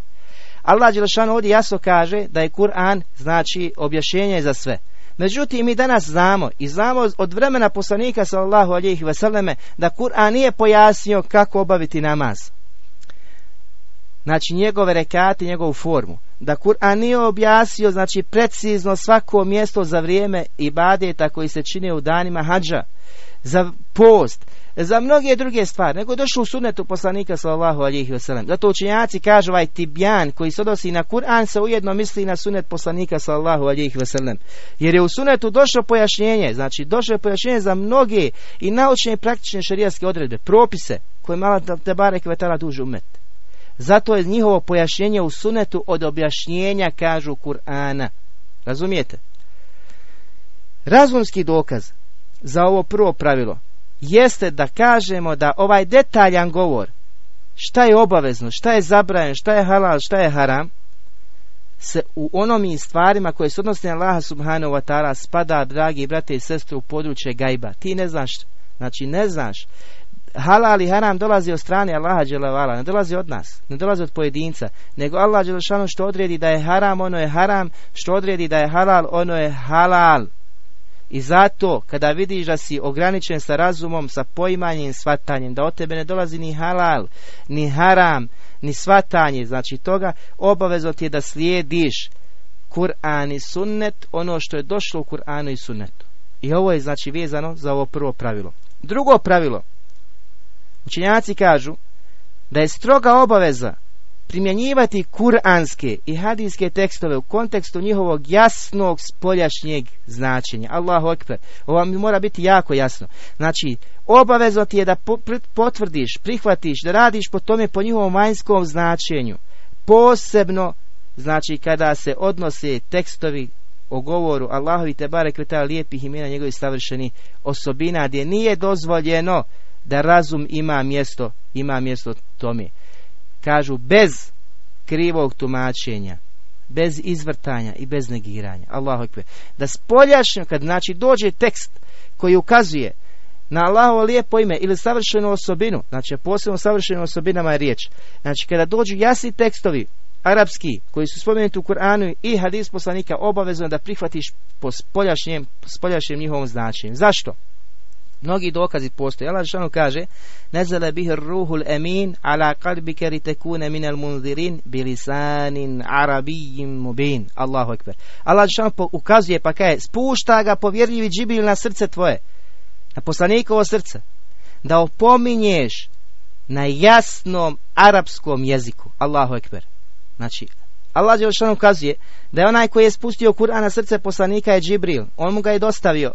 Allah Đelešanu ovdje jasno kaže da je Kur'an znači objašnjenje za sve. Međutim, mi danas znamo i znamo od vremena poslanika sallallahu alihi vseleme da Kur'an nije pojasnio kako obaviti namaz. Znači njegove rekate, njegovu formu da Kur'an nije objasnio znači precizno svako mjesto za vrijeme ibadeta koji se čine u danima hađa, za post, za mnoge druge stvari, nego došlo u sunetu poslanika sallallahu alihi wasallam. Zato učenjaci kažu ovaj tibjan koji se odnosi na Kur'an se ujedno misli na sunet poslanika sallallahu alihi wasallam. Jer je u sunetu došlo pojašnjenje, znači došlo je pojašnjenje za mnoge i naučne i praktične šarijaske odredbe, propise koje mala te barek vetala duže umet. Zato je njihovo pojašnjenje u sunetu od objašnjenja, kažu Kur'ana. Razumijete? Razumski dokaz za ovo prvo pravilo jeste da kažemo da ovaj detaljan govor šta je obavezno, šta je zabranjeno, šta je halal, šta je haram se u onom stvarima koje se odnose Allaha subhanahu wa ta'ala spada, dragi brate i sestre, u područje gajba. Ti ne znaš, znači ne znaš. Halal i haram dolazi od strane Allaha dželevala, ne dolazi od nas, ne dolazi od pojedinca, nego Allah dželešanu što odredi da je haram, ono je haram, što odredi da je halal, ono je halal. I zato, kada vidiš da si ograničen sa razumom, sa poimanjem svatanjem, da od tebe ne dolazi ni halal, ni haram, ni svatanje, znači toga, obavezno ti je da slijediš Kur'an i sunnet, ono što je došlo u Kur'anu i sunnetu. I ovo je znači vezano za ovo prvo pravilo. Drugo pravilo, učenjaci kažu da je stroga obaveza primjenjivati kuranske i hadijske tekstove u kontekstu njihovog jasnog spoljašnjeg značenja. Allahu ekber. Ovo mi mora biti jako jasno. Znači, obavezno ti je da potvrdiš, prihvatiš, da radiš po tome po njihovom vanjskom značenju. Posebno, znači, kada se odnose tekstovi o govoru Allahovi te bare kreta lijepih imena njegovih savršenih osobina gdje nije dozvoljeno da razum ima mjesto, ima mjesto tome. Kažu bez krivog tumačenja bez izvrtanja i bez negiranja. Allahu ekber. Da spoljašnjo kad znači dođe tekst koji ukazuje na Allahovo lijepo ime ili savršenu osobinu znači posebno savršenim osobinama je riječ znači kada dođu jasni tekstovi arapski koji su spomenuti u Kur'anu i hadis poslanika obavezno da prihvatiš po spoljašnjem, spoljašnjem njihovom značenju. Zašto? Mnogi dokazi postoje. Allah što kaže Nezele bih ruhul emin ala kalbike li tekune minel munzirin bilisanin arabijim mubin. Allahu ekber. Allah što ukazuje pa kaže spušta ga povjerljivi džibil na srce tvoje. Na poslanikovo srce. Da opominješ na jasnom arapskom jeziku. Allahu ekber. Znači, Allah što ukazuje da je onaj koji je spustio Kur'an na srce poslanika je Džibril. On mu ga je dostavio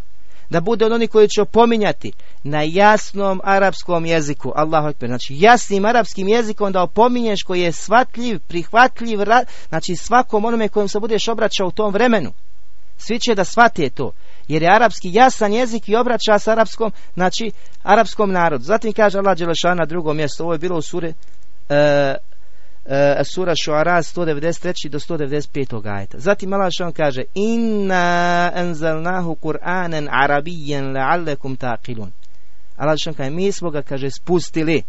da bude od onih koji će opominjati na jasnom arapskom jeziku. Allahu ekber. Znači jasnim arapskim jezikom da opominješ koji je svatljiv, prihvatljiv, znači svakom onome kojem se budeš obraćao u tom vremenu. Svi će da shvate to. Jer je arapski jasan jezik i obraća s arapskom, znači arapskom narodu. Zatim kaže Allah Đelešana na drugom mjestu, ovo je bilo u sure uh, sura Šuara 193. do 195. ajeta. Zatim Allah što kaže Inna anzalnahu Kur'anan arabijan la'allekum taqilun. Allah što kaže mi smo ga kaže spustili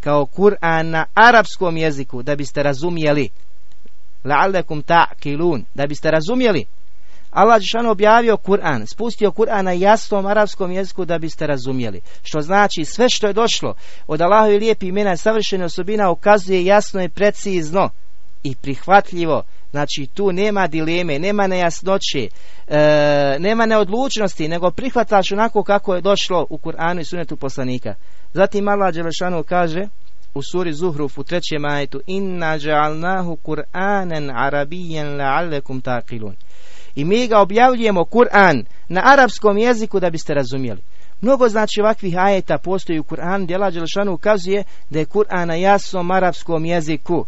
kao Kur'an na arapskom jeziku da biste razumjeli. La'allekum taqilun. Da biste razumjeli. Allah Žešan objavio Kur'an, spustio Kur'an na jasnom arapskom jeziku da biste razumjeli. Što znači sve što je došlo od Allahovi lijepi imena i savršene osobina ukazuje jasno i precizno i prihvatljivo. Znači tu nema dileme, nema nejasnoće, e, nema neodlučnosti, nego prihvataš onako kako je došlo u Kur'anu i sunetu poslanika. Zatim Allah Đelešanu kaže u suri Zuhruf u trećem ajetu Inna ja'alnahu Kur'anan arabijan la'allekum taqilun i mi ga objavljujemo Kur'an na arapskom jeziku da biste razumjeli. Mnogo znači ovakvih ajeta postoji u Kur'an gdje Allah ukazuje da je Kur'an na jasnom arapskom jeziku.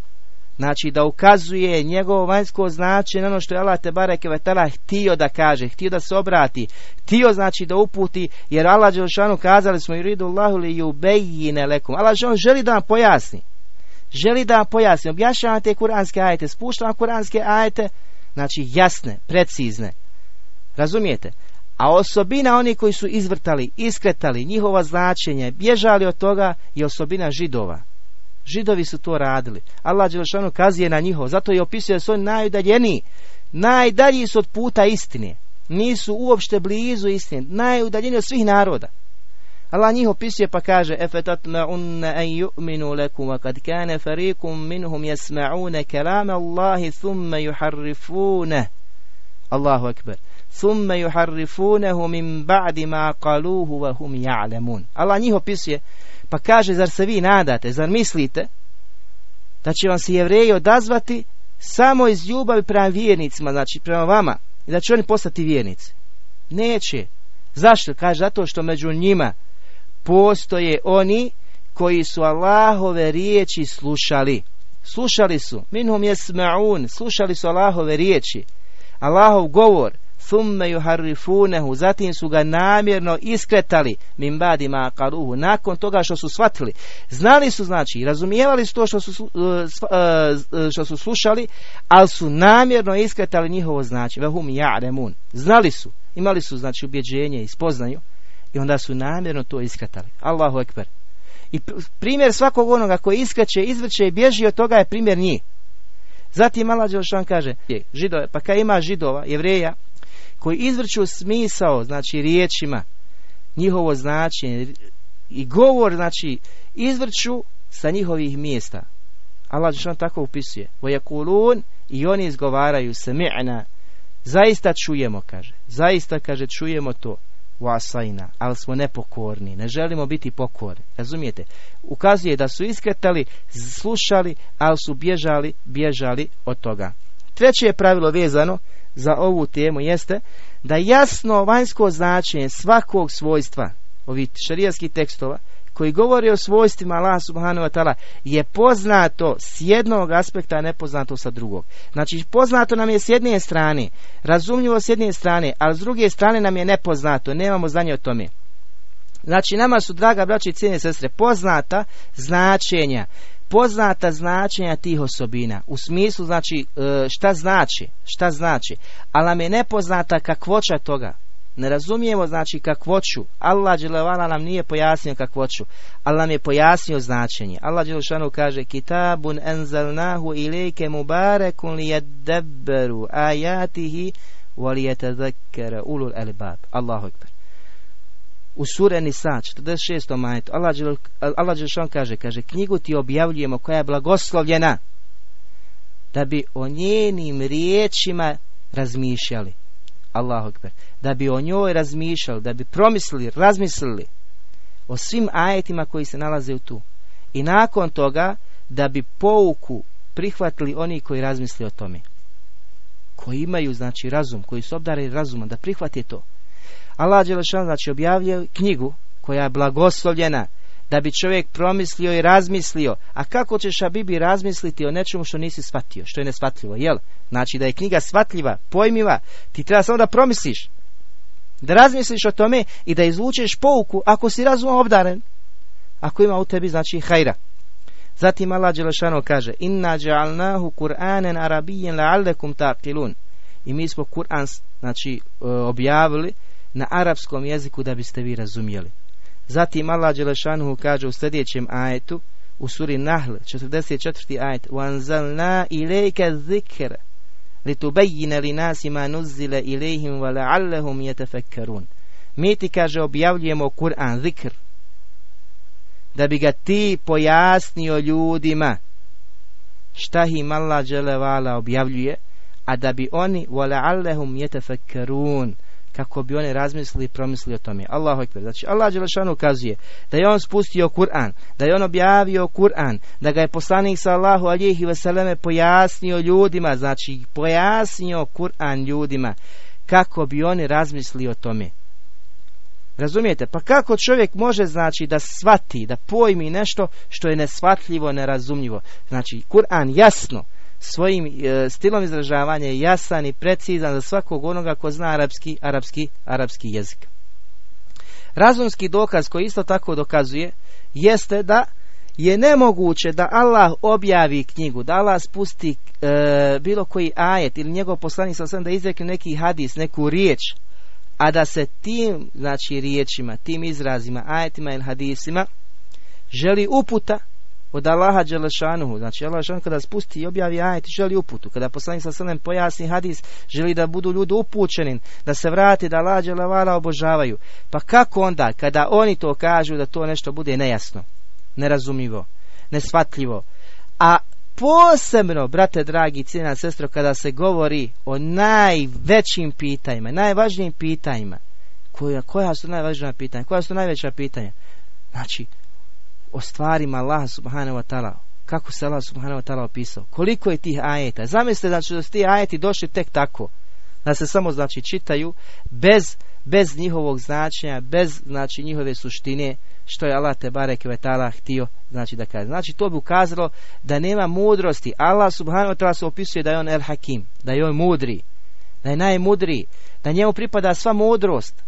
Znači da ukazuje njegovo vanjsko značenje ono što je Allah te bareke htio da kaže, htio da se obrati, htio znači da uputi, jer Allah Đelšanu kazali smo ridu Allahu li yubejine lekum. Allah želi da vam pojasni. Želi da vam pojasni. Objašnjava te kuranske ajete, spušta vam kuranske ajete, znači jasne, precizne. Razumijete? A osobina oni koji su izvrtali, iskretali njihova značenja, bježali od toga je osobina židova. Židovi su to radili. Allah Đelešanu kazije na njihov. Zato je opisuje da su oni najudaljeniji. Najdalji su od puta istine. Nisu uopšte blizu istine. Najudaljeniji od svih naroda. Allah njih opisuje pa kaže an yu'minu lakum wa kad kana fariqum minhum yasma'una kalam Allahi Allahu akbar. Yuharrifunahu min ba'di ma qaluhu wa hum ya'lamun. Allah njih opisuje pa kaže zar se vi nadate zar mislite da će vam se jevreji odazvati samo iz ljubavi prema vjernicima znači prema vama i da će oni postati vjernici? Neće. Zašto? Kaže zato što među njima postoje oni koji su Allahove riječi slušali. Slušali su, minhum jesma'un, slušali su Allahove riječi. Allahov govor, thumme yuharrifunehu, zatim su ga namjerno iskretali min badi ma karuhu, nakon toga što su shvatili. Znali su, znači, razumijevali su to što su, e, e, što su slušali, ali su namjerno iskretali njihovo značenje. Vehum ja'lemun. Znali su, imali su, znači, ubjeđenje i spoznaju i onda su namjerno to iskretali. Allahu ekber. I primjer svakog onoga koji iskreće, izvrće i bježi od toga je primjer njih. Zatim Allah Đelšan kaže, židove, pa kad ima židova, jevreja, koji izvrću smisao, znači riječima, njihovo značenje i govor, znači izvrću sa njihovih mjesta. Allah Đelšan tako upisuje. Vojakulun i oni izgovaraju mi'na. Zaista čujemo, kaže. Zaista, kaže, čujemo to wasajna, ali smo nepokorni, ne želimo biti pokorni. Razumijete? Ukazuje da su iskretali, slušali, ali su bježali, bježali od toga. Treće je pravilo vezano za ovu temu jeste da jasno vanjsko značenje svakog svojstva ovih šarijskih tekstova koji govori o svojstvima Allah subhanahu wa ta'ala je poznato s jednog aspekta, a nepoznato sa drugog. Znači, poznato nam je s jedne strane, razumljivo s jedne strane, ali s druge strane nam je nepoznato, nemamo znanje o tome. Znači, nama su, draga braći i cijene sestre, poznata značenja, poznata značenja tih osobina, u smislu, znači, e, šta znači, šta znači, ali nam je nepoznata kakvoća toga, ne razumijemo znači kakvoću. Allah dželevala nam nije pojasnio kakvoću, ali nam je pojasnio značenje. Allah dželešanu kaže Kitabun enzalnahu ilike mubarekun lijadabberu ajatihi walijatadhakkara ulul albab. Allahu ekber. U sure Nisa 46. majetu Allah dželešanu kaže kaže knjigu ti objavljujemo koja je blagoslovljena da bi o njenim riječima razmišljali. Allahu ekber da bi o njoj razmišljali, da bi promislili, razmislili o svim ajetima koji se nalaze u tu. I nakon toga da bi pouku prihvatili oni koji razmisli o tome. Koji imaju, znači, razum, koji su obdarili razumom, da prihvate to. Allah Đelešan, znači, objavljuje knjigu koja je blagoslovljena, da bi čovjek promislio i razmislio. A kako ćeš Abibi razmisliti o nečemu što nisi shvatio, što je neshvatljivo, jel? Znači da je knjiga shvatljiva, pojmiva, ti treba samo da promisliš da razmisliš o tome i da izvučeš pouku ako si razumom obdaren. Ako ima u tebi znači hajra. Zatim Allah Đelešano kaže Inna ja'alnahu Kur'anen arabijen la'allekum taqilun. I mi smo Kur'an znači e, objavili na arapskom jeziku da biste vi razumjeli. Zatim Allah Đelešanu kaže u sljedećem ajetu u suri Nahl 44. ajet وَانْزَلْنَا إِلَيْكَ الذِّكْرَ لِتُبَيِّنَ لِنَاسِ مَا نُزِّلَ إِلَيْهِمْ وَلَعَلَّهُمْ يَتَفَكَّرُونَ Mi ti, kaže, objavljujemo Kur'an, zikr, da bi ga ti pojasnio ljudima šta im Allah dželevala objavljuje, a da bi oni وَلَعَلَّهُمْ يَتَفَكَّرُونَ kako bi oni razmislili i promislili o tome. Allahu ekber. Znači Allah dželešanu ukazuje da je on spustio Kur'an, da je on objavio Kur'an, da ga je poslanik sallahu alihi veseleme pojasnio ljudima, znači pojasnio Kur'an ljudima kako bi oni razmislili o tome. Razumijete? Pa kako čovjek može znači da svati, da pojmi nešto što je nesvatljivo, nerazumljivo. Znači Kur'an jasno svojim e, stilom izražavanja je jasan i precizan za svakog onoga ko zna arapski, arapski, arapski jezik. Razumski dokaz koji isto tako dokazuje jeste da je nemoguće da Allah objavi knjigu, da Allah spusti e, bilo koji ajet ili njegov poslanik sam da izrekne neki hadis, neku riječ, a da se tim znači riječima, tim izrazima, ajetima ili hadisima želi uputa od Allaha Đelešanuhu. Znači Allah Đelešanu kada spusti i objavi ajet želi uputu. Kada poslanik sa srnem pojasni hadis želi da budu ljudi upućeni, da se vrati, da Allah Đelevala obožavaju. Pa kako onda kada oni to kažu da to nešto bude nejasno, nerazumljivo, nesvatljivo. A posebno, brate dragi, cijena sestro, kada se govori o najvećim pitanjima, najvažnijim pitanjima, koja, koja su najvažnija pitanja, koja su najveća pitanja? Znači, o stvarima Allaha subhanahu wa ta'ala. Kako se Allah subhanahu wa ta'ala opisao? Koliko je tih ajeta? Zamislite znači, da su ti ajeti došli tek tako. Da se samo znači čitaju bez, bez njihovog značenja, bez znači njihove suštine što je Allah te barek ve ta'ala htio znači da kaže. Znači to bi ukazalo da nema mudrosti. Allah subhanahu wa ta'ala se opisuje da je on el hakim, da je on mudri, da je najmudriji, da njemu pripada sva mudrost.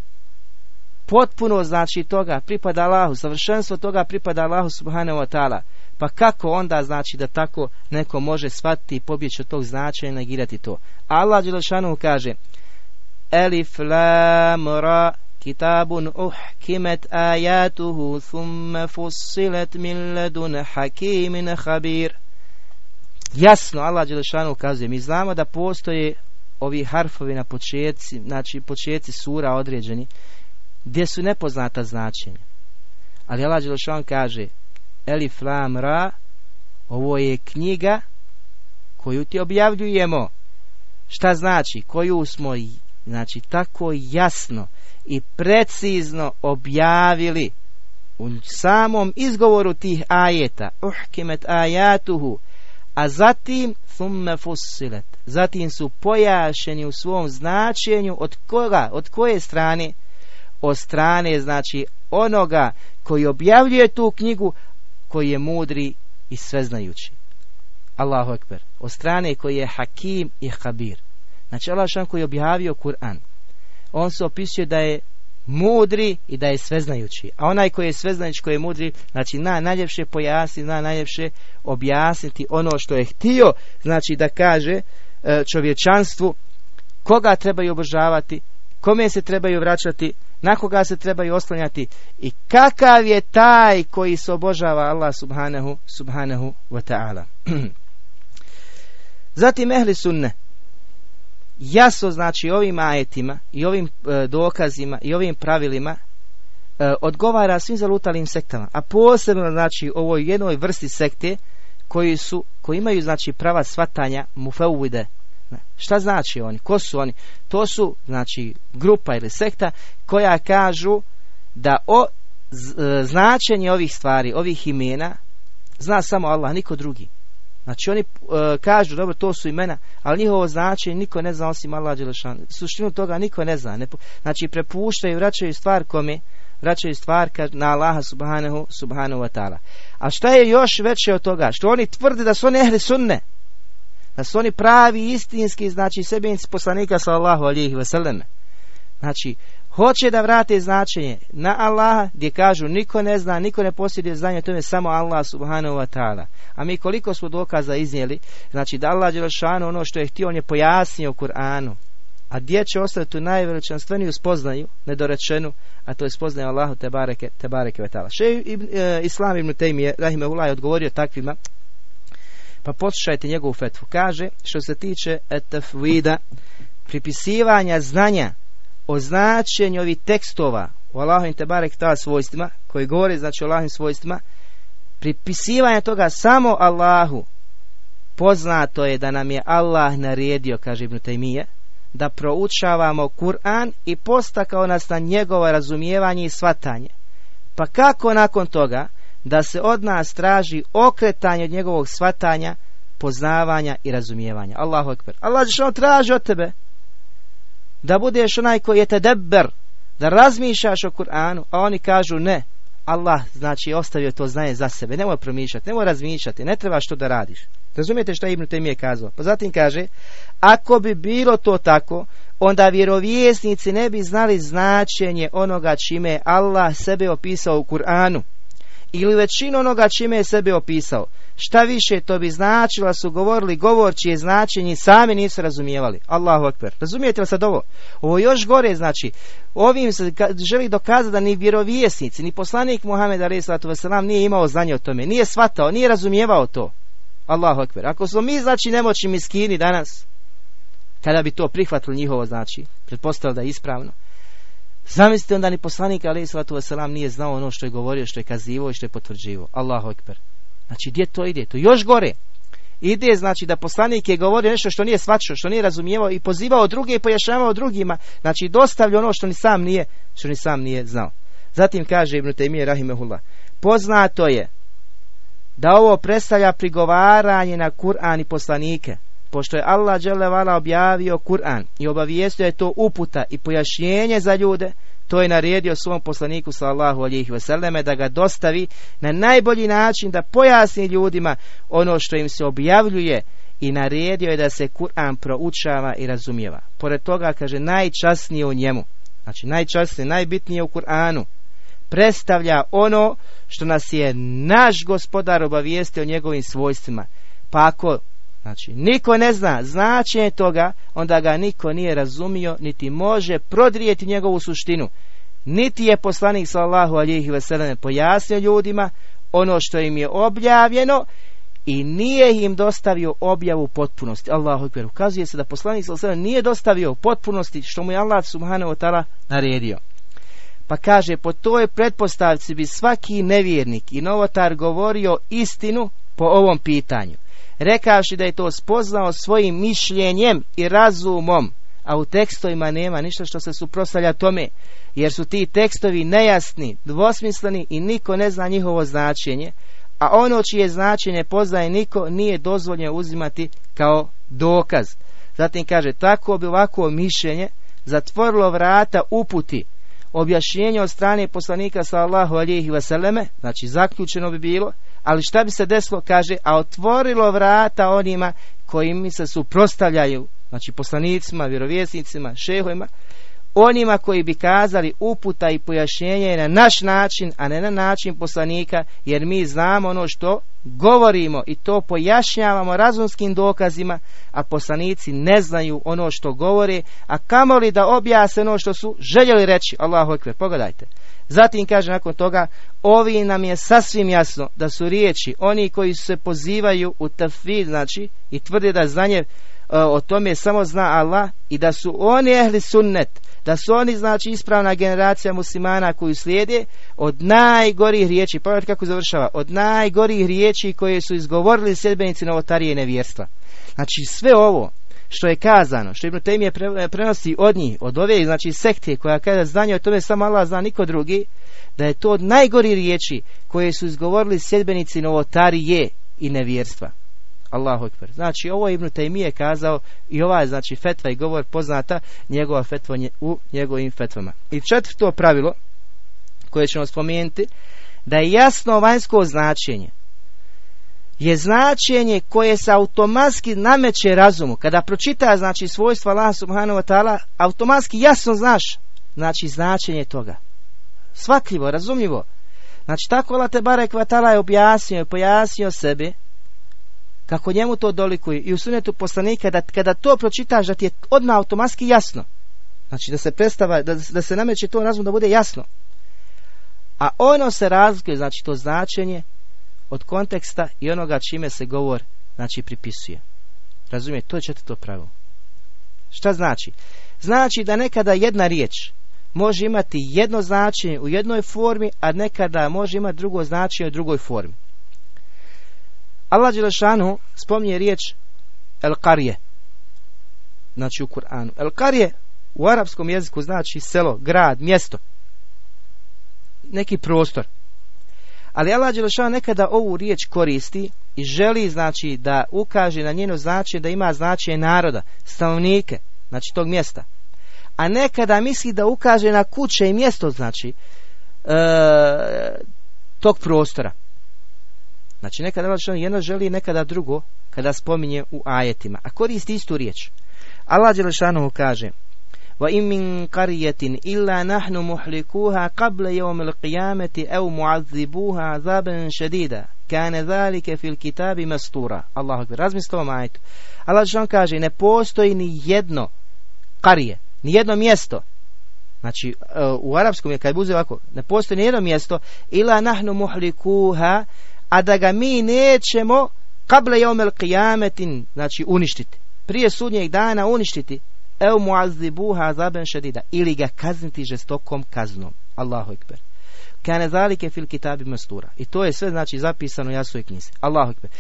Potpuno znači toga pripada Allahu, savršenstvo toga pripada Allahu subhanahu wa ta'ala. Pa kako onda znači da tako neko može shvatiti i pobjeći od tog značaja i negirati to? Allah Đelešanu kaže Elif lam ra kitabun uhkimet ajatuhu thumme fussilet min ledun hakimin habir. Jasno Allah Đelešanu kaže, mi znamo da postoje ovi harfovi na početci, znači početci sura određeni, gdje su nepoznata značenja. Ali Allah Đelešanu kaže, Elif Lam Ra, ovo je knjiga koju ti objavljujemo. Šta znači? Koju smo znači tako jasno i precizno objavili u samom izgovoru tih ajeta uhkimet ajatuhu a zatim thumme fussilet zatim su pojašeni u svom značenju od koga, od koje strane od strane znači onoga koji objavljuje tu knjigu koji je mudri i sveznajući. Allahu Ekber. Od strane koji je Hakim i Habir. Znači Allah koji je objavio Kur'an. On se opisuje da je mudri i da je sveznajući. A onaj koji je sveznajući, koji je mudri, znači na najljepše pojasniti, na najljepše objasniti ono što je htio, znači da kaže e, čovječanstvu koga trebaju obožavati, kome se trebaju vraćati, na koga se trebaju oslanjati? I kakav je taj koji se obožava Allah subhanahu, subhanahu wa ta'ala. *clears throat* Zatim ehli sunne. Jasno znači ovim ajetima i ovim e, dokazima i ovim pravilima e, odgovara svim zalutalim sektama, a posebno znači ovoj jednoj vrsti sekte koji su koji imaju znači prava svatanja mufeuvide Šta znači oni? Ko su oni? To su znači grupa ili sekta koja kažu da o e, značenje ovih stvari, ovih imena zna samo Allah, niko drugi. Znači oni e, kažu, dobro, to su imena, ali njihovo značenje niko ne zna osim Allah Đelešan. Suštinu toga niko ne zna. Ne, znači prepuštaju, vraćaju stvar kome, vraćaju stvar na Allaha subhanahu, subhanahu wa ta'ala. A šta je još veće od toga? Što oni tvrde da su oni ehli sunne da su oni pravi istinski znači sebenici poslanika sallallahu alihi wasallam znači hoće da vrate značenje na Allaha gdje kažu niko ne zna, niko ne posjeduje znanje, to je samo Allah subhanahu wa ta'ala. A mi koliko smo dokaza iznijeli, znači da Allah ono što je htio, on je pojasnio u Kur'anu. A gdje će ostati tu najveličanstveniju spoznaju, nedorečenu, a to je spoznaju Allahu te bareke, te bareke wa ta'ala. Še e, Islam ibn Taymi rahimehullah je odgovorio takvima, pa poslušajte njegovu fetvu. Kaže, što se tiče etafvida, pripisivanja znanja o značenju ovih tekstova u Allahovim tebarek ta svojstvima, koji govore znači o Allahovim svojstvima, pripisivanje toga samo Allahu, poznato je da nam je Allah naredio, kaže Ibn Taymiye, da proučavamo Kur'an i postakao nas na njegovo razumijevanje i svatanje. Pa kako nakon toga da se od nas traži okretanje od njegovog svatanja, poznavanja i razumijevanja. Allahu ekber. Allah što traži od tebe da budeš onaj koji je te deber, da razmišljaš o Kur'anu, a oni kažu ne. Allah znači ostavio to znanje za sebe. Nemoj promišljati, nemoj razmišljati, ne treba što da radiš. Razumijete šta Ibn je kazao? Pa zatim kaže, ako bi bilo to tako, onda vjerovjesnici ne bi znali značenje onoga čime Allah sebe opisao u Kur'anu ili većinu onoga čime je sebe opisao. Šta više to bi značilo su govorili govor čije značenje sami nisu razumijevali. Allahu akbar. Razumijete li sad ovo? Ovo još gore znači. Ovim se želi dokazati da ni vjerovjesnici, ni poslanik Muhammed a.s. nije imao znanje o tome. Nije shvatao, nije razumijevao to. Allahu akbar. Ako smo mi znači nemoćni miskini danas, kada bi to prihvatili njihovo znači, pretpostavili da je ispravno, Zamislite onda ni poslanik alaih sallatu wasalam nije znao ono što je govorio, što je kazivo i što je potvrđivo. Allahu ekber. Znači gdje to ide? To još gore. Ide znači da poslanik je govorio nešto što nije svačao, što nije razumijevao i pozivao druge i pojašnjavao drugima. Znači dostavlja ono što ni sam nije, što ni sam nije znao. Zatim kaže Ibn Taymije rahimehullah. Poznato je da ovo predstavlja prigovaranje na Kur'an i poslanike pošto je Allah dželevala objavio Kur'an i obavijestio je to uputa i pojašnjenje za ljude, to je naredio svom poslaniku sallahu alijih veseleme da ga dostavi na najbolji način da pojasni ljudima ono što im se objavljuje i naredio je da se Kur'an proučava i razumijeva. Pored toga, kaže, najčasnije u njemu, znači najčasnije, najbitnije u Kur'anu, predstavlja ono što nas je naš gospodar obavijestio o njegovim svojstvima. Pa ako Znači, niko ne zna značenje toga, onda ga niko nije razumio, niti može prodrijeti njegovu suštinu. Niti je poslanik sallahu alihi veselene pojasnio ljudima ono što im je objavljeno i nije im dostavio objavu potpunosti. Allahu ekber. Ukazuje se da poslanik sallallahu nije dostavio potpunosti što mu je Allah subhanahu wa ta'ala naredio. Pa kaže, po toj pretpostavci bi svaki nevjernik i novotar govorio istinu po ovom pitanju rekavši da je to spoznao svojim mišljenjem i razumom, a u tekstovima nema ništa što se suprotstavlja tome, jer su ti tekstovi nejasni, dvosmisleni i niko ne zna njihovo značenje, a ono čije značenje poznaje niko nije dozvoljeno uzimati kao dokaz. Zatim kaže, tako bi ovako mišljenje zatvorilo vrata uputi objašnjenje od strane poslanika sallahu alihi vaseleme, znači zaključeno bi bilo, ali šta bi se desilo, kaže, a otvorilo vrata onima koji mi se suprostavljaju, znači poslanicima, vjerovjesnicima, šehovima, onima koji bi kazali uputa i pojašnjenje na naš način, a ne na način poslanika, jer mi znamo ono što govorimo i to pojašnjavamo razumskim dokazima, a poslanici ne znaju ono što govore, a kamoli da objasne ono što su željeli reći. Allahu ekber, pogledajte. Zatim kaže nakon toga, ovi nam je sasvim jasno da su riječi oni koji se pozivaju u tafid, znači, i tvrde da znanje o tome samo zna Allah i da su oni ehli sunnet, da su oni znači ispravna generacija muslimana koju slijede od najgorih riječi, pogledajte kako završava, od najgorih riječi koje su izgovorili sljedbenici novotarije i nevjerstva. Znači sve ovo što je kazano, što Ibn je prenosi od njih, od ove znači sekte koja kada znanje o tome samo Allah zna niko drugi, da je to od najgori riječi koje su izgovorili sljedbenici novotarije i nevjerstva. Allahu ekber. Znači ovo Ibn je kazao i ova je znači fetva i govor poznata njegova fetva u njegovim fetvama. I četvrto pravilo koje ćemo spomenuti da je jasno vanjsko značenje je značenje koje se automatski nameće razumu. Kada pročita znači svojstva Allah subhanahu wa ta'ala, automatski jasno znaš znači značenje toga. Svakljivo, razumljivo. Znači tako Allah te barek je objasnio i pojasnio sebi kako njemu to dolikuje i u sunetu poslanika da kada to pročitaš da ti je odmah automatski jasno. Znači da se predstava, da, da se nameće to razum da bude jasno. A ono se razlikuje, znači to značenje od konteksta i onoga čime se govor znači pripisuje. Razumije, to je četvrto pravilo. Šta znači? Znači da nekada jedna riječ može imati jedno značenje u jednoj formi, a nekada može imati drugo značenje u drugoj formi. Allah Đelešanu spominje riječ El Karje. Znači u Kur'anu. El Karje u arapskom jeziku znači selo, grad, mjesto. Neki prostor. Ali Allah Đelešanu nekada ovu riječ koristi i želi znači da ukaže na njeno značenje da ima značenje naroda, stanovnike, znači tog mjesta. A nekada misli da ukaže na kuće i mjesto znači e, tog prostora. Znači nekada Allah jedno želi nekada drugo kada spominje u ajetima. A koristi istu riječ. Allah Đelešanu kaže وإن من قرية إلا نحن محلكوها قبل يوم القيامة أو معذبوها عذابا شديدا كان ذلك في الكتاب مسطورا الله أكبر razmislite ovom ajetu Allah što kaže ne postoji ni jedno karije ni jedno mjesto znači u arapskom je kad bude ovako ne postoji ni jedno mjesto ila nahnu muhlikuha a da ga mi nećemo kable jomel qiyametin znači uništiti. Prije sudnjeg dana uništiti. Ev muazzibuha azaben šedida. Ili ga kazniti žestokom kaznom. Allahu ekber. Kane zalike fil kitabi mastura. I to je sve znači zapisano u jasnoj knjizi. Allahu ekber.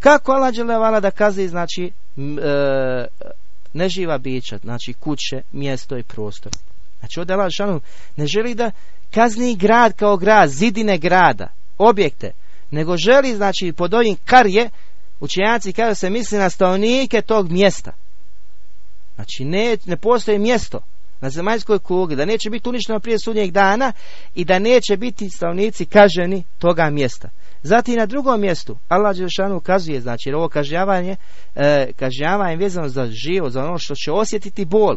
Kako Allah dželevala da kazni znači e, neživa bića znači kuće, mjesto i prostor? Znači ovdje Allah ne želi da kazni grad kao grad, zidine grada objekte, nego želi znači pod ovim karje učenjaci kažu se misli na stanovnike tog mjesta Znači ne, ne postoji mjesto na zemaljskoj kugli da neće biti uništeno prije sudnjeg dana i da neće biti stanovnici kaženi toga mjesta. Zatim na drugom mjestu Allah Đelšanu ukazuje, znači jer ovo kažnjavanje, e, kažnjavanje vezano za život, za ono što će osjetiti bol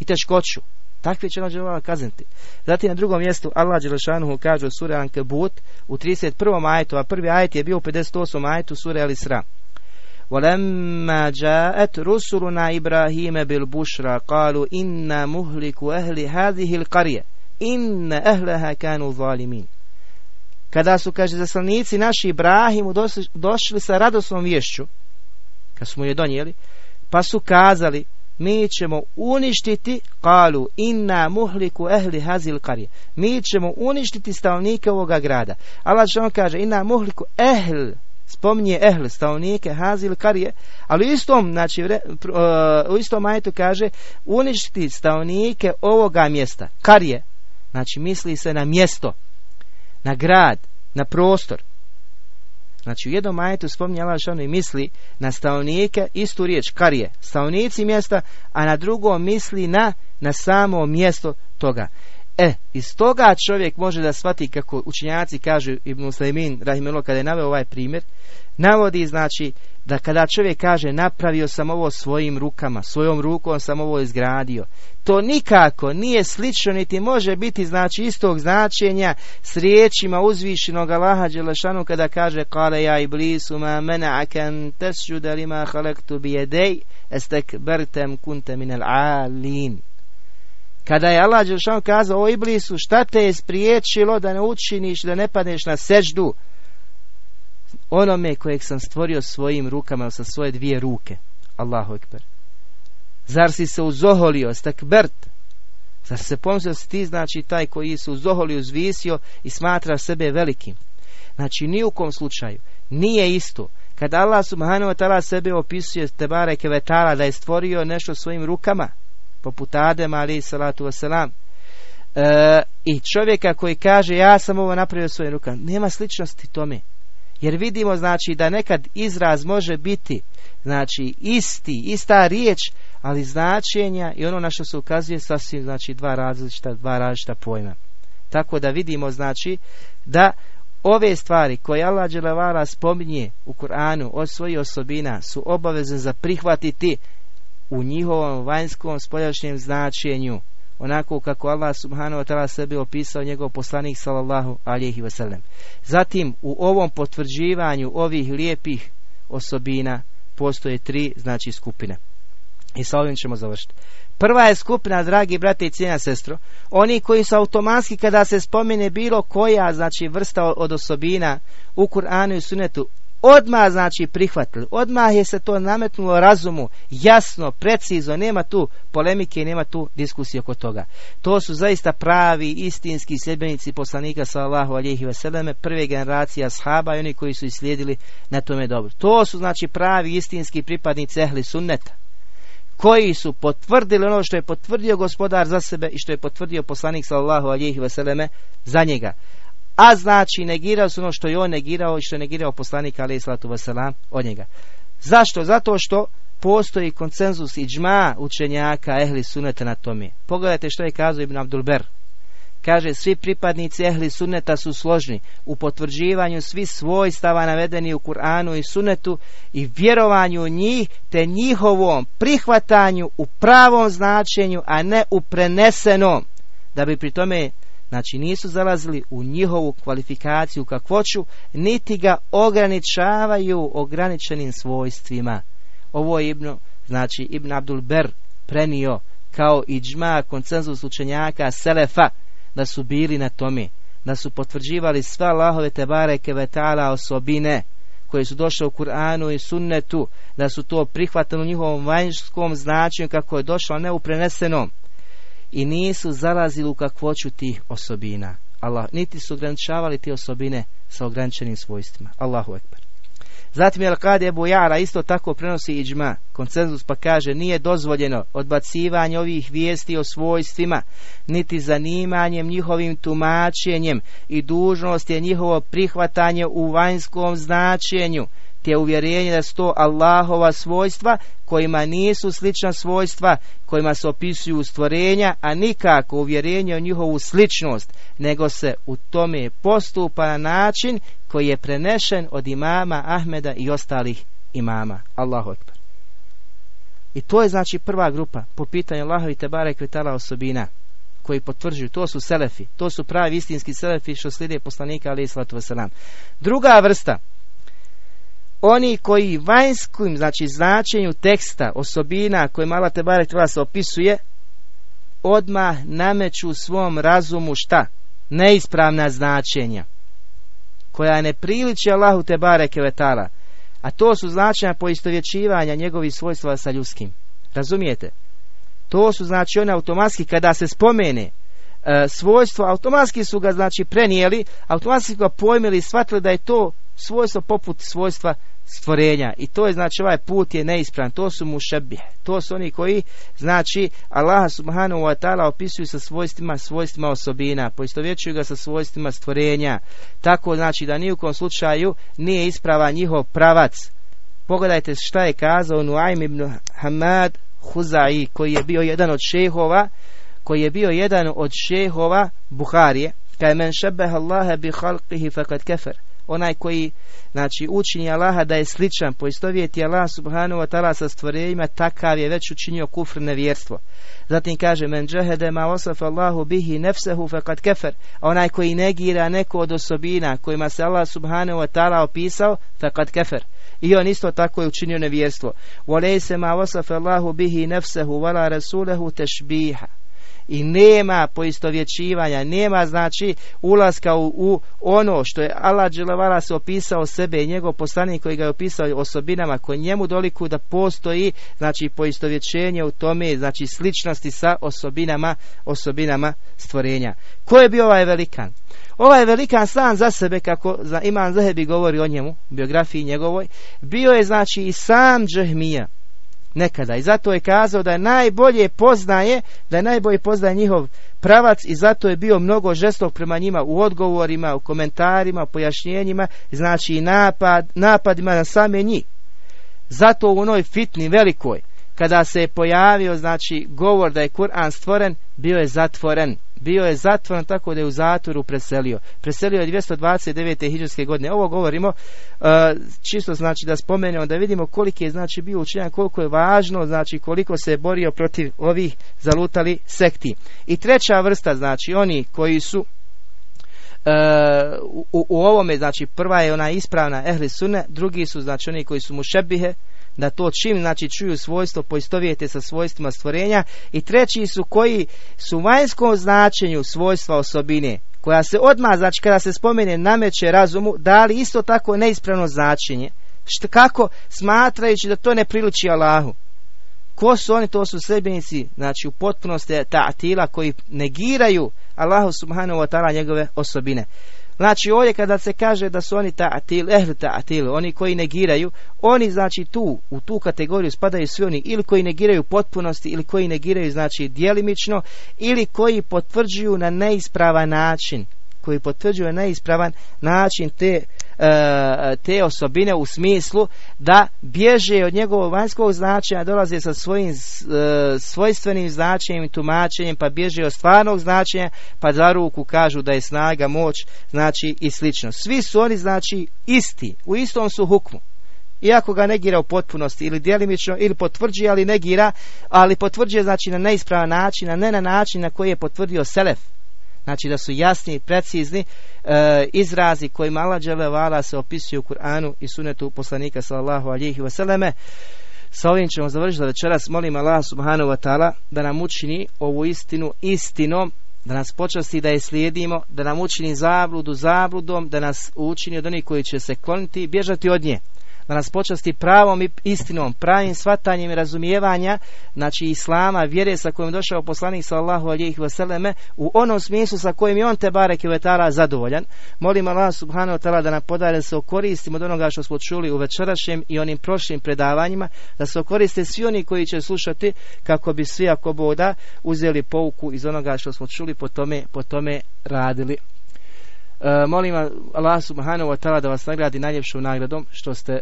i teškoću. Takvi će Allah kazniti. Zatim na drugom mjestu Allah Đelešanu kaže u sura Ankebut u 31. ajetu, a prvi ajet je bio u 58. ajetu sure Al-Isra. ولما جاءت رسلنا إبراهيم بالبشرى قالوا إنا مهلك أهل هذه القرية إن أهلها كانوا ظالمين kada su, kaže, zaslanici naši Ibrahimu došli sa radosnom vješću, kad smo je donijeli, pa su kazali, mi ćemo uništiti, kalu, inna muhliku ehli hazil karije. Mi ćemo uništiti stanovnike ovoga grada. Allah što on kaže, inna muhliku ehl, spominje ehl, stanovnike hazil karije, ali istom, znači, u istom majetu kaže, uništiti stanovnike ovoga mjesta, karije, znači misli se na mjesto, na grad, na prostor. Znači u jednom majetu spominje Allah i misli na stanovnike istu riječ, karije, stanovnici mjesta, a na drugom misli na, na samo mjesto toga. E, iz toga čovjek može da shvati kako učenjaci kažu Ibn Uslaymin, Rahimelo, kada je naveo ovaj primjer, navodi znači da kada čovjek kaže napravio sam ovo svojim rukama, svojom rukom sam ovo izgradio, to nikako nije slično niti može biti znači istog značenja s riječima uzvišenog Allaha Đelešanu kada kaže kale ja iblisu ma mena'akan tesjuda lima halektu bijedej estek bertem kunte minel alin. Kada je Allah Đelešanu kazao o iblisu šta te je spriječilo da ne učiniš da ne padneš na seždu onome kojeg sam stvorio svojim rukama sa svoje dvije ruke. Allahu ekber. Zar si se uzoholio, stakbert? Zar se pomislio si ti, znači, taj koji se uzoholio, uzvisio i smatra sebe velikim? Znači, ni u kom slučaju. Nije isto. Kad Allah subhanahu wa ta'ala sebe opisuje Tebare Kevetala da je stvorio nešto svojim rukama, poput Adema ali salatu wasalam, e, i čovjeka koji kaže ja sam ovo napravio svojim rukama, nema sličnosti tome. Jer vidimo znači da nekad izraz može biti znači isti, ista riječ, ali značenja i ono na što se ukazuje sasvim znači dva različita, dva različita pojma. Tako da vidimo znači da ove stvari koje Allah Đelevara spominje u Kur'anu od svojih osobina su obavezne za prihvatiti u njihovom vanjskom spoljašnjem značenju onako kako Allah subhanahu wa ta'ala sebi opisao njegov poslanik sallallahu alihi wasallam. Zatim u ovom potvrđivanju ovih lijepih osobina postoje tri znači skupine. I sa ovim ćemo završiti. Prva je skupina, dragi brate i cijena sestro, oni koji su automatski kada se spomene bilo koja znači vrsta od osobina u Kur'anu i Sunetu odmah znači prihvatili, odmah je se to nametnulo razumu, jasno, precizno, nema tu polemike i nema tu diskusije oko toga. To su zaista pravi, istinski sljedbenici poslanika sallahu alihi veseleme, prve generacije ashaba i oni koji su islijedili na tome dobro. To su znači pravi, istinski pripadnici ehli sunneta koji su potvrdili ono što je potvrdio gospodar za sebe i što je potvrdio poslanik sallahu alihi veseleme za njega a znači negirao su ono što je on negirao i što je negirao poslanik alaih salatu wasalam od njega. Zašto? Zato što postoji konsenzus i džma učenjaka ehli suneta na tome. Pogledajte što je kazao Ibn Abdulber. Kaže, svi pripadnici ehli suneta su složni u potvrđivanju svih svojstava navedeni u Kur'anu i sunetu i vjerovanju njih, te njihovom prihvatanju u pravom značenju, a ne u prenesenom, da bi pri tome Znači nisu zalazili u njihovu kvalifikaciju kakvoću, niti ga ograničavaju ograničenim svojstvima. Ovo je Ibn, znači Ibn Abdul Ber prenio kao i džma koncenzus učenjaka Selefa da su bili na tome, da su potvrđivali sva Allahove tebare kevetala osobine koje su došle u Kur'anu i sunnetu, da su to prihvatili u njihovom vanjskom značenju kako je došlo, ne u prenesenom i nisu zalazili u kakvoću tih osobina. Allah, niti su ograničavali te osobine sa ograničenim svojstvima. Allahu ekber. Zatim je Al-Qadi Ebu Jara isto tako prenosi iđma. Konsenzus pa kaže nije dozvoljeno odbacivanje ovih vijesti o svojstvima, niti zanimanjem njihovim tumačenjem i dužnost je njihovo prihvatanje u vanjskom značenju, te uvjerenje da su to Allahova svojstva kojima nisu slična svojstva kojima se opisuju stvorenja, a nikako uvjerenje o njihovu sličnost, nego se u tome postupa na način koji je prenešen od imama Ahmeda i ostalih imama. Allahu akbar. I to je znači prva grupa po pitanju Allahovi Tebare Kvetala osobina koji potvrđuju, to su selefi, to su pravi istinski selefi što slijede poslanika ali wasalam. Druga vrsta, oni koji vanjskim, znači značenju teksta, osobina koje mala Tebare se opisuje, odmah nameću svom razumu šta? Neispravna značenja koja ne priliči Allahu Tebare Kvetala a to su značenja poistovjećivanja njegovih svojstva sa ljudskim. Razumijete? To su znači one automatski kada se spomene e, svojstvo, automatski su ga znači prenijeli, automatski ga pojmili i shvatili da je to svojstvo poput svojstva stvorenja. I to je znači ovaj put je neispravan. To su mu to su oni koji znači Allah subhanahu wa ta'ala opisuju sa svojstvima svojstvima osobina poistovjećuju ga sa svojstvima stvorenja. Tako znači da ni u kom slučaju nije ispravan njihov pravac. Pogledajte šta je kazao Nuaym ibn Hamad Huzai koji je bio jedan od šehova koji je bio jedan od šehova Buharije. Kaj men šebeha Allahe bi halqihi fakat kefer onaj koji znači učini Allaha da je sličan poistovjeti Allah subhanahu wa ta'ala sa stvorenjima takav je već učinio kufr nevjerstvo. Zatim kaže men džahede ma osaf Allahu bihi nefsehu faqad kefer onaj koji negira neko od osobina kojima se Allah subhanahu wa ta'ala opisao faqad kefer i on isto tako je učinio nevjerstvo. se ma wasafa Allahu bihi nefsehu wala rasulehu tešbiha i nema poistovjećivanja, nema znači ulaska u, u ono što je Allah dželevala se opisao sebe i njegov poslanik koji ga je opisao osobinama koje njemu doliku da postoji znači poistovjećenje u tome, znači sličnosti sa osobinama, osobinama stvorenja. Ko je bio ovaj velikan? Ovaj velikan sam za sebe, kako za Iman Zahebi govori o njemu, biografiji njegovoj, bio je znači i sam Džehmija nekada. I zato je kazao da je najbolje poznaje, da je najbolje poznaje njihov pravac i zato je bio mnogo žestok prema njima u odgovorima, u komentarima, u pojašnjenjima, znači i napad, napadima na same njih. Zato u onoj fitni velikoj, kada se je pojavio znači govor da je Kur'an stvoren, bio je zatvoren bio je zatvoren tako da je u zatvoru preselio. Preselio je 229. hiđarske godine. Ovo govorimo uh, čisto znači da spomenemo, da vidimo koliki je znači bio učenjan, koliko je važno, znači koliko se je borio protiv ovih zalutali sekti. I treća vrsta, znači oni koji su uh, u, u, ovome, znači prva je ona ispravna ehli sunne, drugi su znači oni koji su mušebihe, da to čim znači čuju svojstvo poistovijete sa svojstvima stvorenja. I treći su koji su vanjskom značenju svojstva osobine koja se odmah znači kada se spomene nameće razumu dali isto tako neispravno značenje. Što kako? Smatrajući da to ne priliči Allahu. Ko su oni? To su sebenici znači u potpunosti ta'tila koji negiraju Allahu subhanahu wa ta'ala njegove osobine Znači ovdje kada se kaže da su oni ta'atil, ehl ta'atil, oni koji negiraju, oni znači tu, u tu kategoriju spadaju svi oni ili koji negiraju potpunosti ili koji negiraju znači djelimično ili koji potvrđuju na neispravan način koji potvrđuje neispravan način te, e, te osobine u smislu da bježe od njegovog vanjskog značenja, dolaze sa svojim e, svojstvenim značenjem i tumačenjem, pa bježe od stvarnog značenja, pa za ruku kažu da je snaga, moć, znači i slično. Svi su oni znači isti, u istom su hukmu iako ga negira u potpunosti ili djelimično ili potvrđuje ali negira ali potvrđuje znači na neispravan način a ne na način na koji je potvrdio Selef Znači da su jasni i precizni e, izrazi kojima Allah dželevala se opisuju u Kur'anu i sunetu poslanika sallallahu alihi vseleme. Sa ovim ćemo završiti za večeras. Molim Allah subhanahu wa ta'ala da nam učini ovu istinu istinom, da nas počasti da je slijedimo, da nam učini zabludu zabludom, da nas učini od onih koji će se kloniti i bježati od nje da nas počasti pravom i istinom, pravim svatanjem i razumijevanja, znači islama, vjere sa kojim došao poslanik sallahu alijih vseleme, u onom smislu sa kojim je on te barek i vetara zadovoljan. Molim Allah subhanahu ta'ala da nam podare da se okoristimo od onoga što smo čuli u večerašnjem i onim prošlim predavanjima, da se okoriste svi oni koji će slušati kako bi svi ako boda uzeli pouku iz onoga što smo čuli po tome, po tome radili. E, molim Allah subhanahu wa ta'ala da vas nagradi najljepšom nagradom što ste e,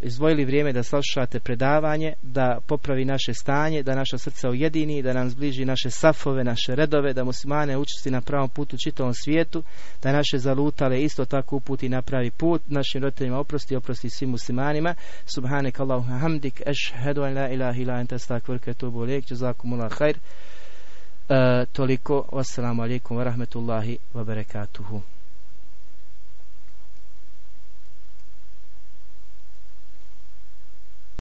izdvojili vrijeme da slušate predavanje, da popravi naše stanje, da naša srca ujedini, da nam zbliži naše safove, naše redove, da muslimane učesti na pravom putu čitavom svijetu, da naše zalutale isto tako uputi na pravi put, našim roditeljima oprosti, oprosti svim muslimanima. Subhanak Allahu hamdik, ashhadu an la ilaha illa anta wa atubu ilaik. Jazakumullah khair. E, toliko. Wassalamu alaikum wa rahmetullahi wa barakatuhu.